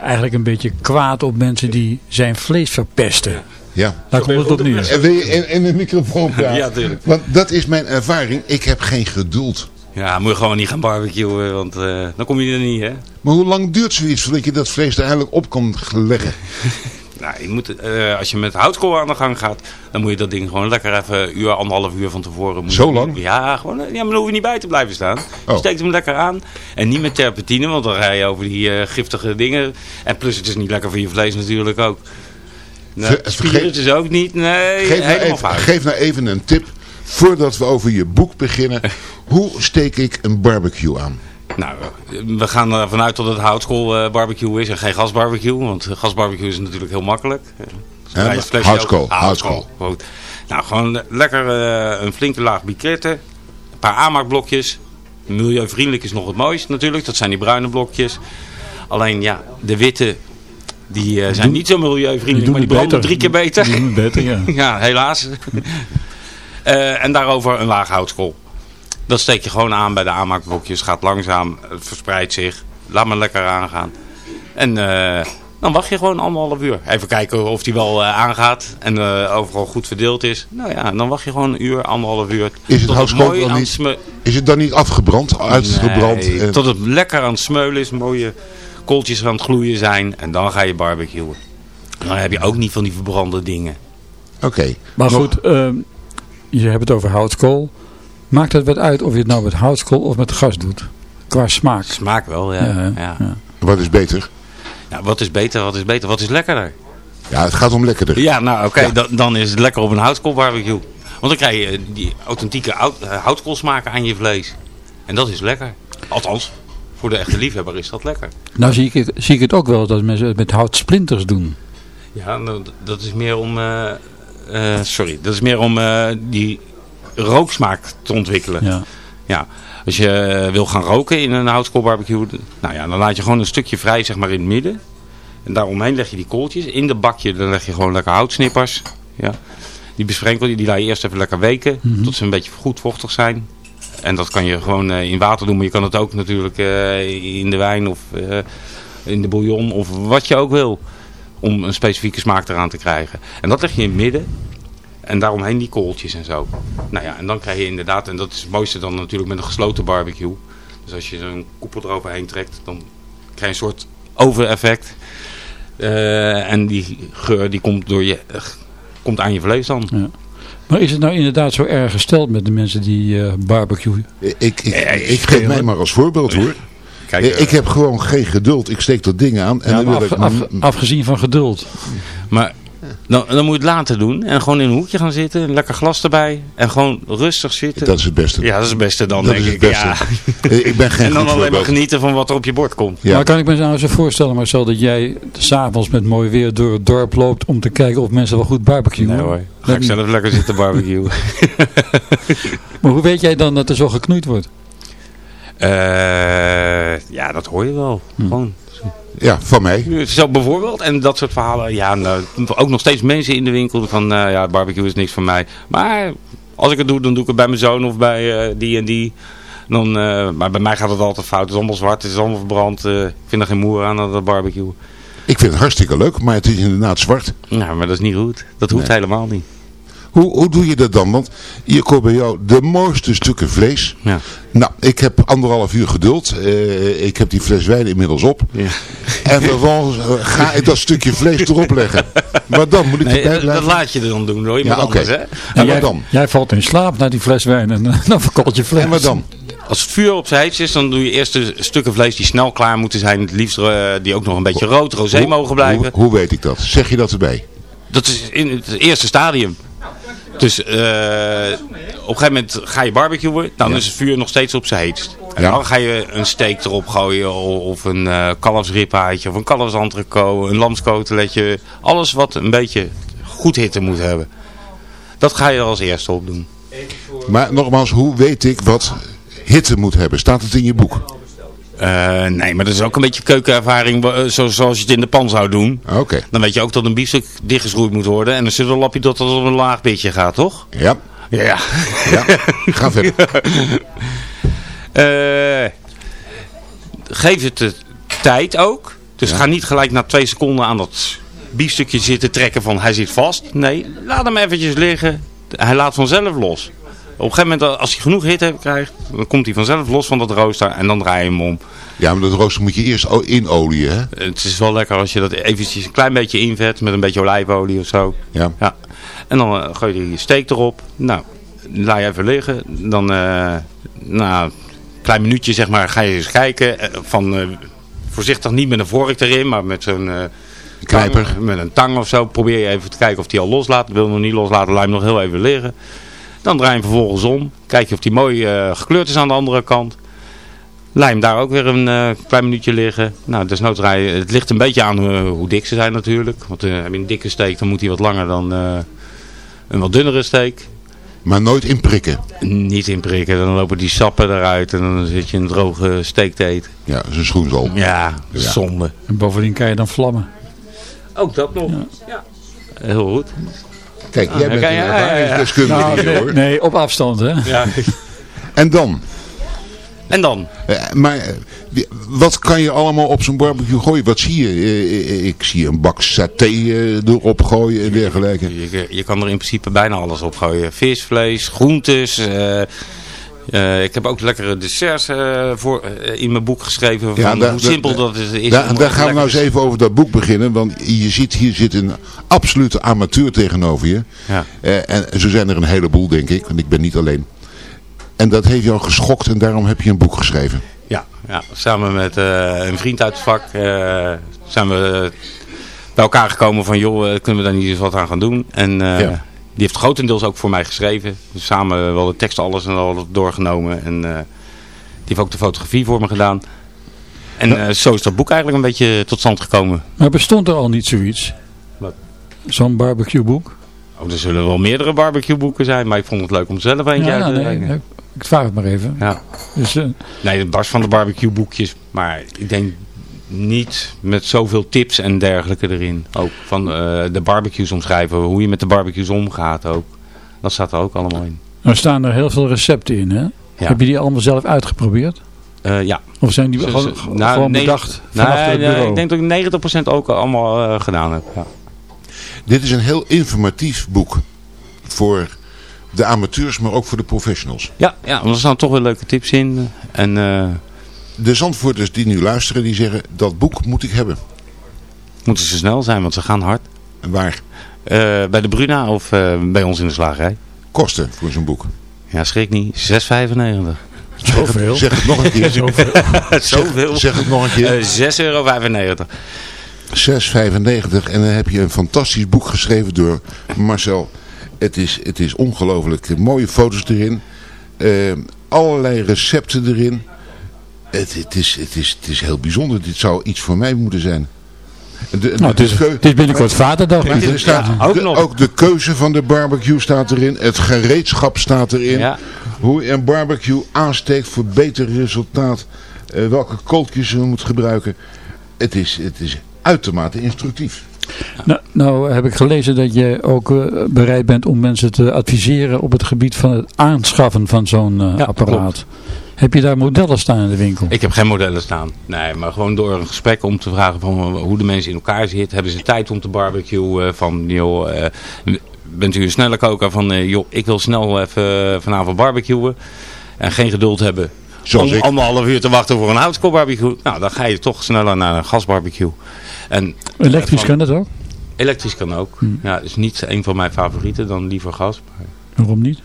eigenlijk een beetje kwaad op mensen die zijn vlees verpesten. Ja. Daar komt het op neer. En wil je in, in de microfoon praten? Ja, tuurlijk. Want dat is mijn ervaring. Ik heb geen geduld. Ja, moet je gewoon niet gaan barbecuen, want eh, dan kom je er niet, hè. Maar hoe lang duurt zoiets voordat je dat vlees er eigenlijk op kan leggen? Nou, je moet, eh, als je met houtskool aan de gang gaat, dan moet je dat ding gewoon lekker even een uur, anderhalf uur van tevoren. moet Zo lang? Ja, gewoon, eh, ja, maar dan hoef je niet bij te blijven staan. Je Oh. steekt hem lekker aan. En niet met terpentine, want dan rij je over die giftige dingen. En plus het is niet lekker voor je vlees natuurlijk ook. Nee, Ver- spieretjes ook niet. Nee, Geef nou, even, geef nou even een tip, voordat we over je boek beginnen. Hoe steek ik een barbecue aan? Nou, we gaan ervan uit dat het houtskool eh, barbecue is en geen gasbarbecue. Want gasbarbecue is natuurlijk heel makkelijk. Flesje houtskool, houtskool. Goed. Nou, gewoon le- lekker eh, een flinke laag biketten. Een paar aanmaakblokjes. Milieuvriendelijk is nog het mooist natuurlijk. Dat zijn die bruine blokjes. Alleen ja, de witte, die eh, zijn doen- niet zo milieuvriendelijk. Maar die branden drie keer beter. Die doen het beter, ja. Ja, helaas. Eh, en daarover een laag houtskool. Dat steek je gewoon aan bij de aanmaakblokjes. Gaat langzaam, het verspreidt zich. Laat maar lekker aangaan. En eh, dan wacht je gewoon anderhalf uur. Even kijken of die wel eh, aangaat en eh, overal goed verdeeld is. Nou ja, dan wacht je gewoon een uur, anderhalf uur. Is het houtskool mooi dan niet- Is het dan niet afgebrand, uitgebrand? Nee, Eh, tot het lekker aan het smeulen is, mooie kooltjes aan het gloeien zijn. En dan ga je barbecuen. Dan heb je ook niet van die verbrande dingen. Oké. Maar goed, ehm, je hebt het over houtskool. Maakt het wat uit of je het nou met houtskool of met gas doet? Qua smaak. Smaak wel, ja. Ja, ja, ja. Ja. Wat is beter? wat is beter, wat is beter, wat is lekkerder? Ja, het gaat om lekkerder. Ja, nou oké, Ja. dan, dan is het lekker op een houtskoolbarbecue. Want dan krijg je die authentieke oud, eh, houtskoolsmaak aan je vlees. En dat is lekker. Althans, voor de echte liefhebber is dat lekker. Nou zie ik, het, zie ik het ook wel dat mensen het met houtsplinters doen. Ja, nou, dat is meer om... eh, eh, sorry, dat is meer om eh, die rooksmaak te ontwikkelen. Ja. Ja, als je eh, wil gaan roken in een houtskoolbarbecue, nou ja, dan laat je gewoon een stukje vrij zeg maar in het midden. En daaromheen leg je die kooltjes. In de bakje dan leg je gewoon lekker houtsnippers. Ja. Die besprenkel je, die laat je eerst even lekker weken, tot ze een beetje goed vochtig zijn. En dat kan je gewoon in water doen, maar je kan het ook natuurlijk in de wijn of in de bouillon of wat je ook wil. Om een specifieke smaak eraan te krijgen. En dat leg je in het midden. En daaromheen die kooltjes en zo. Nou ja, en dan krijg je inderdaad, en dat is het mooiste dan natuurlijk met een gesloten barbecue. Dus als je zo'n koepel eroverheen trekt, dan krijg je een soort over-effect. Eh, en die geur die komt, door je, eh, komt aan je vlees dan. Maar is het nou inderdaad zo erg gesteld met de mensen die eh barbecue? Ik, ik, ik, Ja, ik geef mij maar als voorbeeld hoor. Kijk, eh, ik heb gewoon geen geduld. Ik steek dat ding aan en Ja, dan wil af- ik... af- afgezien van geduld. Maar dan, dan moet je het laten doen. En gewoon in een hoekje gaan zitten. Een lekker glas erbij. En gewoon rustig zitten. Dat is het beste. ja, dat is het beste dan, dat denk is ik. het beste. Ja. Ik ben geen En dan alleen maar genieten van wat er op je bord komt. Ja. Maar kan ik me nou zo voorstellen Marcel dat jij s'avonds met mooi weer door het dorp loopt om te kijken of mensen wel goed barbecuen? Nee hoor. Ga ik zelf lekker zitten barbecuen. Maar hoe weet jij dan dat er zo geknoeid wordt? Eh, ja, dat hoor je wel. Gewoon. Ja, van mij. Zo bijvoorbeeld. En dat soort verhalen. Ja, nou, ook nog steeds mensen in de winkel van eh, ja, barbecue is niks van mij. Maar als ik het doe, dan doe ik het bij mijn zoon of bij eh, die en die. Dan, eh, maar bij mij gaat het altijd fout. Het is allemaal zwart, het is allemaal verbrand. eh, ik vind er geen moer aan aan dat barbecue. Ik vind het hartstikke leuk, maar het is inderdaad zwart. Nou, maar dat is niet goed. Dat hoeft Nee. helemaal niet. Hoe, hoe doe je dat dan? Want hier komt bij jou de mooiste stukken vlees. Ja. Nou, ik heb anderhalf uur geduld. Eh, ik heb die fles wijn inmiddels op. Ja. En vervolgens eh, ga ik dat stukje vlees erop leggen. Maar dan moet ik Nee, erbij dat, dat blijven. laat je er dan doen hoor. Je Ja, moet oké. anders, hè? En jij, wat dan? jij valt in slaap na die fles wijn en eh, dan verkoolt je. En wat dan? Als het vuur op zijn is, dan doe je eerst de stukken vlees die snel klaar moeten zijn. Het liefst eh, die ook nog een beetje rood, rosé Hoe- mogen blijven. Hoe, hoe weet ik dat? Zeg je dat erbij? Dat is in het eerste stadium. Dus eh, op een gegeven moment ga je barbecuen, dan is het vuur nog steeds op zijn heetst. En dan ga je een steak erop gooien, of een kalfsribhaatje, of een kalfsentrecot, een lamskoteletje. Alles wat een beetje goed hitte moet hebben. Dat ga je er als eerste op doen. Maar nogmaals, hoe weet ik wat hitte moet hebben? Staat het in je boek? Eh, nee, maar dat is ook een beetje keukenervaring eh, zo- zoals je het in de pan zou doen. Oké. Dan weet je ook dat een biefstuk dichtgeschroeid moet worden. En een sudderlapje dat het op een laag bitje gaat, toch? Ja. Ja. ja. Ga verder. Eh, geef het de tijd ook. Dus ga niet gelijk na twee seconden aan dat biefstukje zitten trekken van hij zit vast. Nee, laat hem eventjes liggen. Hij laat vanzelf los. Op een gegeven moment, als hij genoeg hitte krijgt, dan komt hij vanzelf los van dat rooster en dan draai je hem om. Ja, maar dat rooster moet je eerst o- inolie, hè? Het is wel lekker als je dat eventjes een klein beetje invet met een beetje olijfolie of zo. Ja. Ja. En dan eh, gooi je je steek erop. Nou, laat je even liggen. Dan, eh na een klein minuutje zeg maar, ga je eens kijken. eh, van, eh, voorzichtig niet met een vork erin, maar met zo'n... eh, Knijper. met een tang of zo. Probeer je even te kijken of die al loslaat. Wil nog niet loslaten, laat hem nog heel even liggen. Dan draai je hem vervolgens om. Kijk je of die mooi eh, gekleurd is aan de andere kant. Laat je hem daar ook weer een eh, klein minuutje liggen. Nou, desnoods draai je, het ligt een beetje aan eh, hoe dik ze zijn natuurlijk. Want eh, heb je een dikke steek, dan moet hij wat langer dan eh, een wat dunnere steek. Maar nooit inprikken. Niet inprikken, dan lopen die sappen eruit en dan zit je een droge steek te eten. Ja, dat is een schoenzol. Ja, Ja. zonde. En bovendien kan je dan vlammen. Ook dat nog. Ja. Heel goed. Kijk, jij bent een ervaringsdeskundige Nou, hier, nee, hoor. nee, op afstand hè. Ja. En dan? En dan? Eh, maar eh, wat kan je allemaal op zo'n barbecue gooien? Wat zie je? Eh, ik zie een bak saté erop gooien en dergelijke. Je, je kan er in principe bijna alles op gooien. Vis, vlees, groentes. eh, eh, ik heb ook lekkere desserts eh, voor, eh, in mijn boek geschreven. Van Ja, daar- hoe daar- simpel dat is. is Daar, gaan we nou eens even over dat boek beginnen. Want je ziet, hier zit een absolute amateur tegenover je. Ja. Eh, en zo zijn er een heleboel, denk ik. Want ik ben niet alleen. En dat heeft jou geschokt en daarom heb je een boek geschreven. Ja, ja, samen met eh, een vriend uit het vak eh, zijn we bij elkaar gekomen van joh, kunnen we daar niet eens wat aan gaan doen. En eh, Ja. Die heeft grotendeels ook voor mij geschreven. Dus samen wel de tekst alles en alles doorgenomen. En eh, die heeft ook de fotografie voor me gedaan. En eh, zo is dat boek eigenlijk een beetje tot stand gekomen. Maar bestond er al niet zoiets? Zo'n barbecue boek? Oh, er zullen wel meerdere barbecue boeken zijn, maar ik vond het leuk om zelf eentje uit te brengen. nee, ik vraag het maar even. Ja. Dus, eh, Nee, het barst van de barbecue boekjes. Maar ik denk niet met zoveel tips en dergelijke erin. Ook van eh, de barbecues omschrijven. Hoe je met de barbecues omgaat ook. Dat staat er ook allemaal in. nou staan er heel veel recepten in hè? Ja. Heb je die allemaal zelf uitgeprobeerd? Eh, ja. Of zijn die gewoon, nou, bedacht vanaf het nee, bureau? ik denk dat ik 90% ook allemaal eh, gedaan heb. Ja. Dit is een heel informatief boek. Voor de amateurs, maar ook voor de professionals. Ja, ja, want er staan toch wel leuke tips in. En eh, De Zandvoorters die nu luisteren, die zeggen, dat boek moet ik hebben. moeten ze snel zijn, want ze gaan hard. En waar? Eh, bij de Bruna of eh, bij ons in de slagerij. Kosten voor zo'n boek. Ja, schrik niet. 6,95. Zoveel. Zeg het nog een keer. Zoveel. Zeg het nog een keer. Eh 6,95 euro. 6,95 en dan heb je een fantastisch boek geschreven door Marcel. Het is, het is ongelooflijk. Mooie foto's erin. Eh, allerlei recepten erin. Het, het, is, het, is, het is heel bijzonder. Dit zou iets voor mij moeten zijn. De, de- Nou, het, is, het is binnenkort vaderdag. er staat, Ja, ook de, nog. ook de keuze van de barbecue staat erin. Het gereedschap staat erin. Ja. Hoe je een barbecue aansteekt voor beter resultaat. Eh, welke kooltjes je moet gebruiken. Het is, het is uitermate instructief. Nou, nou heb ik gelezen dat je ook eh, bereid bent om mensen te adviseren op het gebied van het aanschaffen van zo'n eh, Ja, apparaat. Heb je daar modellen staan in de winkel? Ik heb geen modellen staan. Nee, maar gewoon door een gesprek om te vragen van hoe de mensen in elkaar zitten. Hebben ze tijd om te barbecuen? Van, joh, eh, bent u een snelle koker van, eh, joh, ik wil snel even vanavond barbecuen. En geen geduld hebben Zoals om ik. anderhalf uur te wachten voor een houtskoolbarbecue. Nou, dan ga je toch sneller naar een gasbarbecue. En Elektrisch van- kan dat ook? elektrisch kan ook. Ja, is niet een van mijn favorieten, dan liever gas. Maar Waarom niet?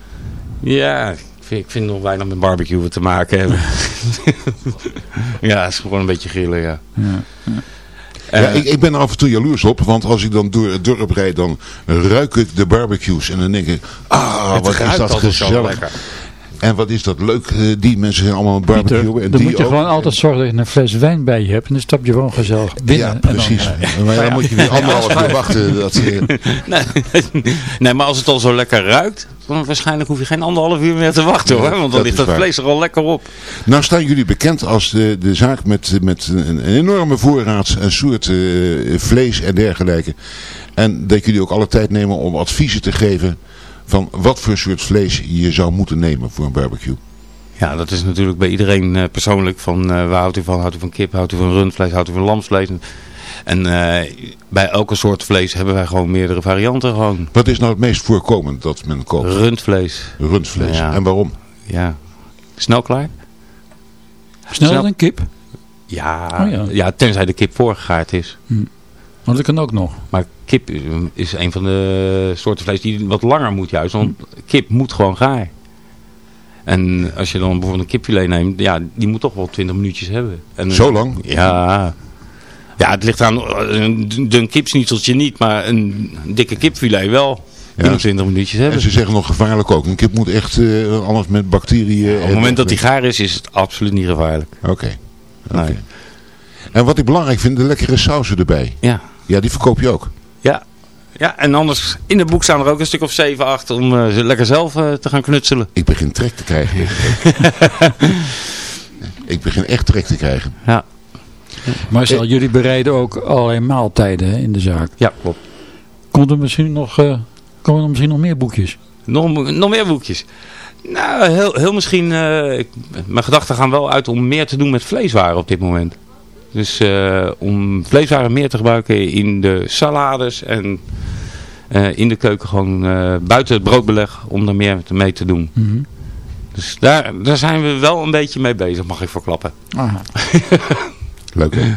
ja, vind, ik vind nog weinig met barbecue te maken hebben. ja, het is gewoon een beetje grillen, ja. Ja. Eh, ja, ik, ik ben er af en toe jaloers op, want als ik dan door het dorp rijd, dan ruik ik de barbecues. En dan denk ik, ah, wat is dat gezellig. lekker. En wat is dat leuk, eh, die mensen zijn allemaal barbecuen. En dan die moet je ook. gewoon altijd zorgen dat je een fles wijn bij je hebt. En dan stap je gewoon gezellig binnen. Ja, en dan, precies. eh, maar dan moet je weer anderhalf uur wachten. Dat, eh, Nee, nee, maar als het al zo lekker ruikt, want waarschijnlijk hoef je geen anderhalf uur meer te wachten hoor. Want dan ligt dat vlees er al lekker op. Nou staan jullie bekend als de, de zaak met, met een, enorme voorraad en soort eh, vlees en dergelijke. En dat jullie ook alle tijd nemen om adviezen te geven van wat voor soort vlees je zou moeten nemen voor een barbecue. Ja, dat is natuurlijk bij iedereen eh, persoonlijk. Van eh, waar houdt u van? Houdt u van kip? Houdt u van rundvlees? Houdt u van lamsvlees? En eh, bij elke soort vlees hebben wij gewoon meerdere varianten gewoon. Wat is nou het meest voorkomend dat men koopt? Rundvlees. Rundvlees. Ja. En waarom? Ja. Snel klaar? Sneller Snel. dan kip? Ja, Oh ja. ja. tenzij de kip voorgegaard is. Want dat kan ook nog. Maar kip is- is een van de soorten vlees die wat langer moet juist. Want kip moet gewoon gaar. En als je dan bijvoorbeeld een kipfilet neemt, ja, die moet toch wel 20 minuutjes hebben. En, Zo lang? Ja. Ja, het ligt aan een dun kipsnieteltje niet, maar een dikke kipfilet wel. Ja. Binnen 20 minuutjes hebben. En ze zeggen nog gevaarlijk ook. Een kip moet echt eh, alles met bacteriën... Op het moment dat die gaar is, is het absoluut niet gevaarlijk. Oké. oké. Nee. En wat ik belangrijk vind, de lekkere sausen erbij. Ja. Ja, die verkoop je ook. Ja. ja, en anders in het boek staan er ook een stuk of 7, 8 om eh, ze lekker zelf eh, te gaan knutselen. Ik begin trek te krijgen. ik begin echt trek te krijgen. Ja, Marcel, jullie bereiden ook allerlei maaltijden in de zaak. ja klopt. Komt er misschien nog, eh, komen er misschien nog meer boekjes? Nog, nog meer boekjes. Nou, heel, heel misschien... eh, ik- mijn gedachten gaan wel uit om meer te doen met vleeswaren op dit moment. Dus eh, om vleeswaren meer te gebruiken in de salades en eh, in de keuken gewoon eh, buiten het broodbeleg om er meer mee te doen. Mhm. Dus daar, daar zijn we wel een beetje mee bezig, mag ik verklappen. Aha. Leuk hè?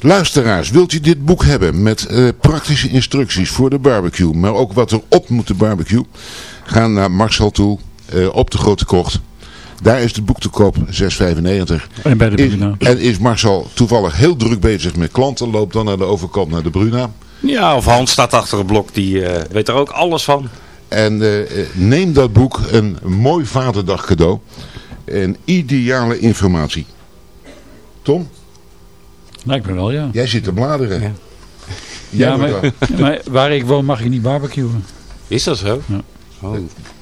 Luisteraars, wilt u dit boek hebben met eh, praktische instructies voor de barbecue, maar ook wat er op moet de barbecue? Ga naar Marcel toe, eh, op de Grote Kocht. Daar is het boek te koop, 6,95. En bij de Is, Bruna. en is Marcel toevallig heel druk bezig met klanten, loopt dan naar de overkant naar de Bruna. Ja, of Hans staat achter het blok, die eh, weet er ook alles van. En neem dat boek, een mooi vaderdag cadeau. En ideale informatie. Tom, Lijkt me wel, ja. jij zit te bladeren. Ja. Ja, maar, maar waar ik woon mag ik niet barbecuen. Is dat zo? Ja. Oh.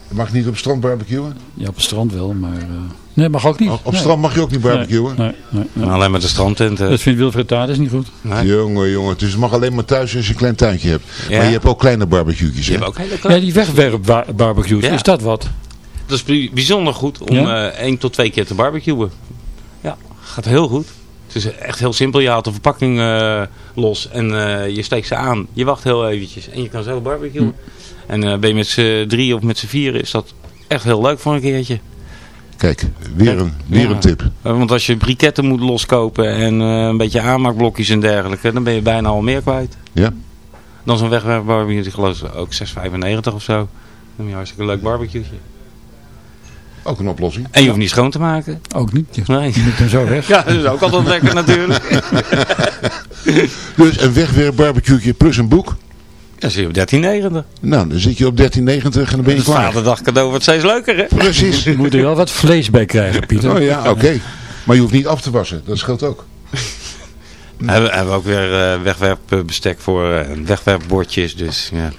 Je mag niet op het strand barbecuen? Ja, op het strand wel, maar... eh, nee, mag ook niet. Op, op Nee. strand mag je ook niet barbecuen? Nee, nee, nee. Nou, alleen maar de strandtenten. Dat vindt Wilfred Taat niet goed. Nee. Jongen, jongen. Dus het mag alleen maar thuis als je een klein tuintje hebt. Ja. Maar je hebt ook kleine barbecue's. Je hebt ook hele Ja, die wegwerpbarbecues, Ja. is dat wat? Dat is bij- bijzonder goed om Ja? eh één tot twee keer te barbecuen. Ja, gaat heel goed. Het is echt heel simpel. Je haalt de verpakking eh, los en eh, je steekt ze aan. Je wacht heel eventjes en je kan zo barbecuen. En eh, ben je met z'n drie of met z'n vieren is dat echt heel leuk voor een keertje. Kijk, weer, een, weer Ja. een tip. Want als je briketten moet loskopen en een beetje aanmaakblokjes en dergelijke, dan ben je bijna al meer kwijt. Ja? Dan zo'n wegwerpbarbecue, ik geloof ik ook 6,95 of zo. Dan heb je een hartstikke leuk barbecue. Ook een oplossing. En je hoeft niet schoon te maken. Ook niet. Je Nee. moet hem zo weg. Ja, dat is ook altijd lekker natuurlijk. Dus een wegwerp plus een boek. Ja, zit je op 1390. Nou, dan zit je op 1390 en dan ben je Het klaar. vaderdag cadeau wordt steeds leuker, hè? Precies. Je moet er wel wat vlees bij krijgen, Pieter. Oh ja, oké. Maar je hoeft niet af te wassen. Dat scheelt ook. Hebben, hebben we ook weer eh, wegwerpbestek voor eh, wegwerpbordjes. Dus ja.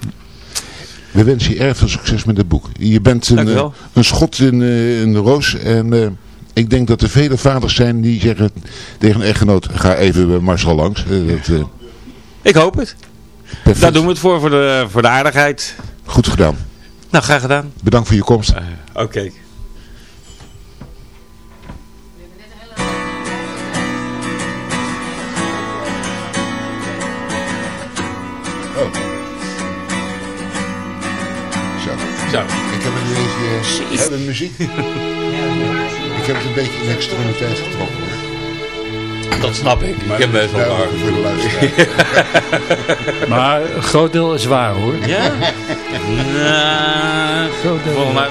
We wensen je erg veel succes met het boek. Je bent een, eh, een schot in, eh, in de roos. En eh, ik denk dat er vele vaders zijn die zeggen tegen een echtgenoot... ga even bij Marcel langs. Dat, Ik hoop het. perfect. Daar doen we het voor, voor de, voor de aardigheid. Goed gedaan. Nou, graag gedaan. Bedankt voor je komst. Oké. Zo. Ik heb een beetje... Uh, hebben we muziek? ik heb het een beetje in extremiteit getrokken. hoor. Dat snap ik. Maar ik heb best wel nou, waar. voor de luisteraar. Maar een groot deel is waar, hoor. Ja? Nou, Groot deel volgens mij...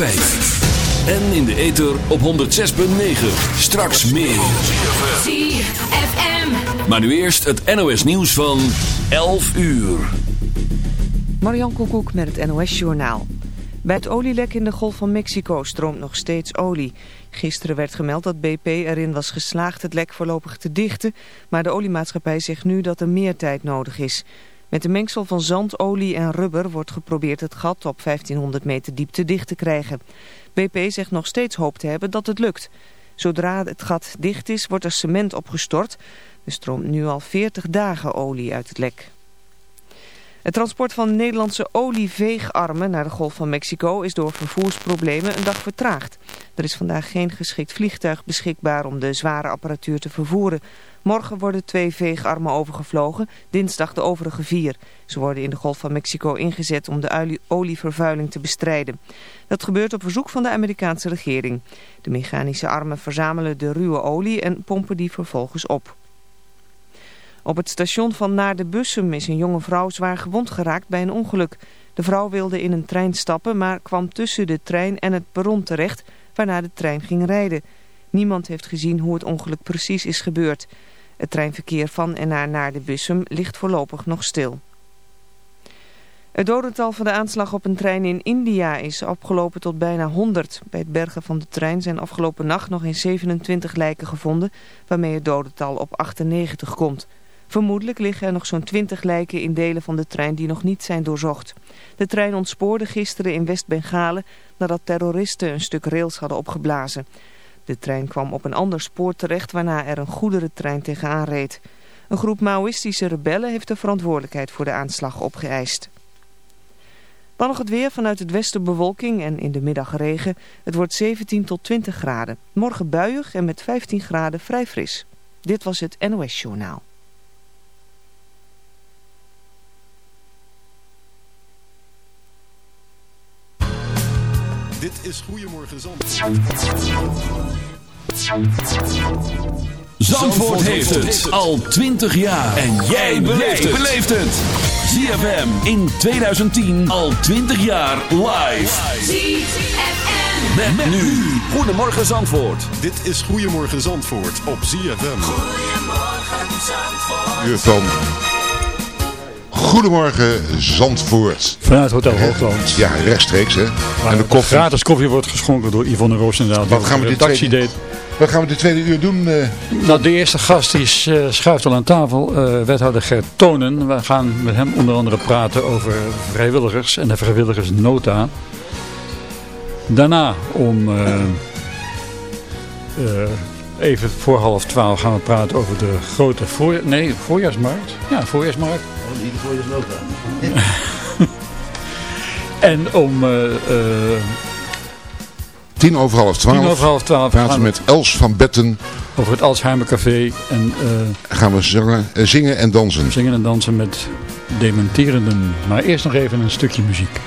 En in de ether op 106.9. Straks meer. ZFM. Maar nu eerst het NOS nieuws van 11 uur. Marian Koekoek met het NOS Journaal. Bij het olielek in de Golf van Mexico stroomt nog steeds olie. Gisteren werd gemeld dat BP erin was geslaagd het lek voorlopig te dichten... maar de oliemaatschappij zegt nu dat er meer tijd nodig is. Met een mengsel van zand, olie en rubber wordt geprobeerd het gat op 1500 meter diepte dicht te krijgen. BP zegt nog steeds hoop te hebben dat het lukt. Zodra het gat dicht is, wordt er cement opgestort. Er stroomt nu al 40 dagen olie uit het lek. Het transport van Nederlandse olieveegarmen naar de Golf van Mexico is door vervoersproblemen een dag vertraagd. Er is vandaag geen geschikt vliegtuig beschikbaar om de zware apparatuur te vervoeren. Morgen worden twee veegarmen overgevlogen, dinsdag de overige vier. Ze worden in de Golf van Mexico ingezet om de olie- olievervuiling te bestrijden. Dat gebeurt op verzoek van de Amerikaanse regering. De mechanische armen verzamelen de ruwe olie en pompen die vervolgens op. Op het station van Naar de Bussum is een jonge vrouw zwaar gewond geraakt bij een ongeluk. De vrouw wilde in een trein stappen, maar kwam tussen de trein en het perron terecht, waarna de trein ging rijden. Niemand heeft gezien hoe het ongeluk precies is gebeurd. Het treinverkeer van en naar Naar de Bussum ligt voorlopig nog stil. Het dodental van de aanslag op een trein in India is opgelopen tot bijna 100. Bij het bergen van de trein zijn afgelopen nacht nog eens 27 lijken gevonden, waarmee het dodental op 98 komt. Vermoedelijk liggen er nog zo'n 20 lijken in delen van de trein die nog niet zijn doorzocht. De trein ontspoorde gisteren in West-Bengalen nadat terroristen een stuk rails hadden opgeblazen. De trein kwam op een ander spoor terecht waarna er een goederentrein tegenaan reed. Een groep Maoïstische rebellen heeft de verantwoordelijkheid voor de aanslag opgeëist. Dan nog het weer vanuit het westen bewolking en in de middag regen. Het wordt 17 tot 20 graden. Morgen buiig en met 15 graden vrij fris. Dit was het NOS Journaal. Dit is Goedemorgen Zandvoort. Zandvoort heeft het al 20 jaar. En jij beleeft het. ZFM in 2010 al 20 jaar live. ZFM. Met, met nu. Goedemorgen Zandvoort. Dit is Goedemorgen Zandvoort op ZFM. Goedemorgen Zandvoort. Uur van Goedemorgen Zandvoort. Vanuit Hotel Hoogland. Ja, rechtstreeks hè. Waar en de koffie. gratis koffie wordt geschonken door Yvonne Roosendaal. Wat gaan we de dit tweede- deed. Wat gaan we de tweede uur doen? eh? Nou, de eerste gast die is, eh, schuift al aan tafel, eh, wethouder Gert Tonen. We gaan met hem onder andere praten over vrijwilligers en de vrijwilligersnota. Daarna om even voor half twaalf gaan we praten over de grote voor, nee, voorjaarsmarkt. Ja, voorjaarsmarkt. Niet voor je nota. En om eh, eh, Tien over half twaalf. tien over half twaalf praten gaan we met Els van Betten. over het Alzheimer Café. En eh, Gaan we zingen, zingen en dansen. zingen en dansen met dementerenden. Maar eerst nog even een stukje muziek.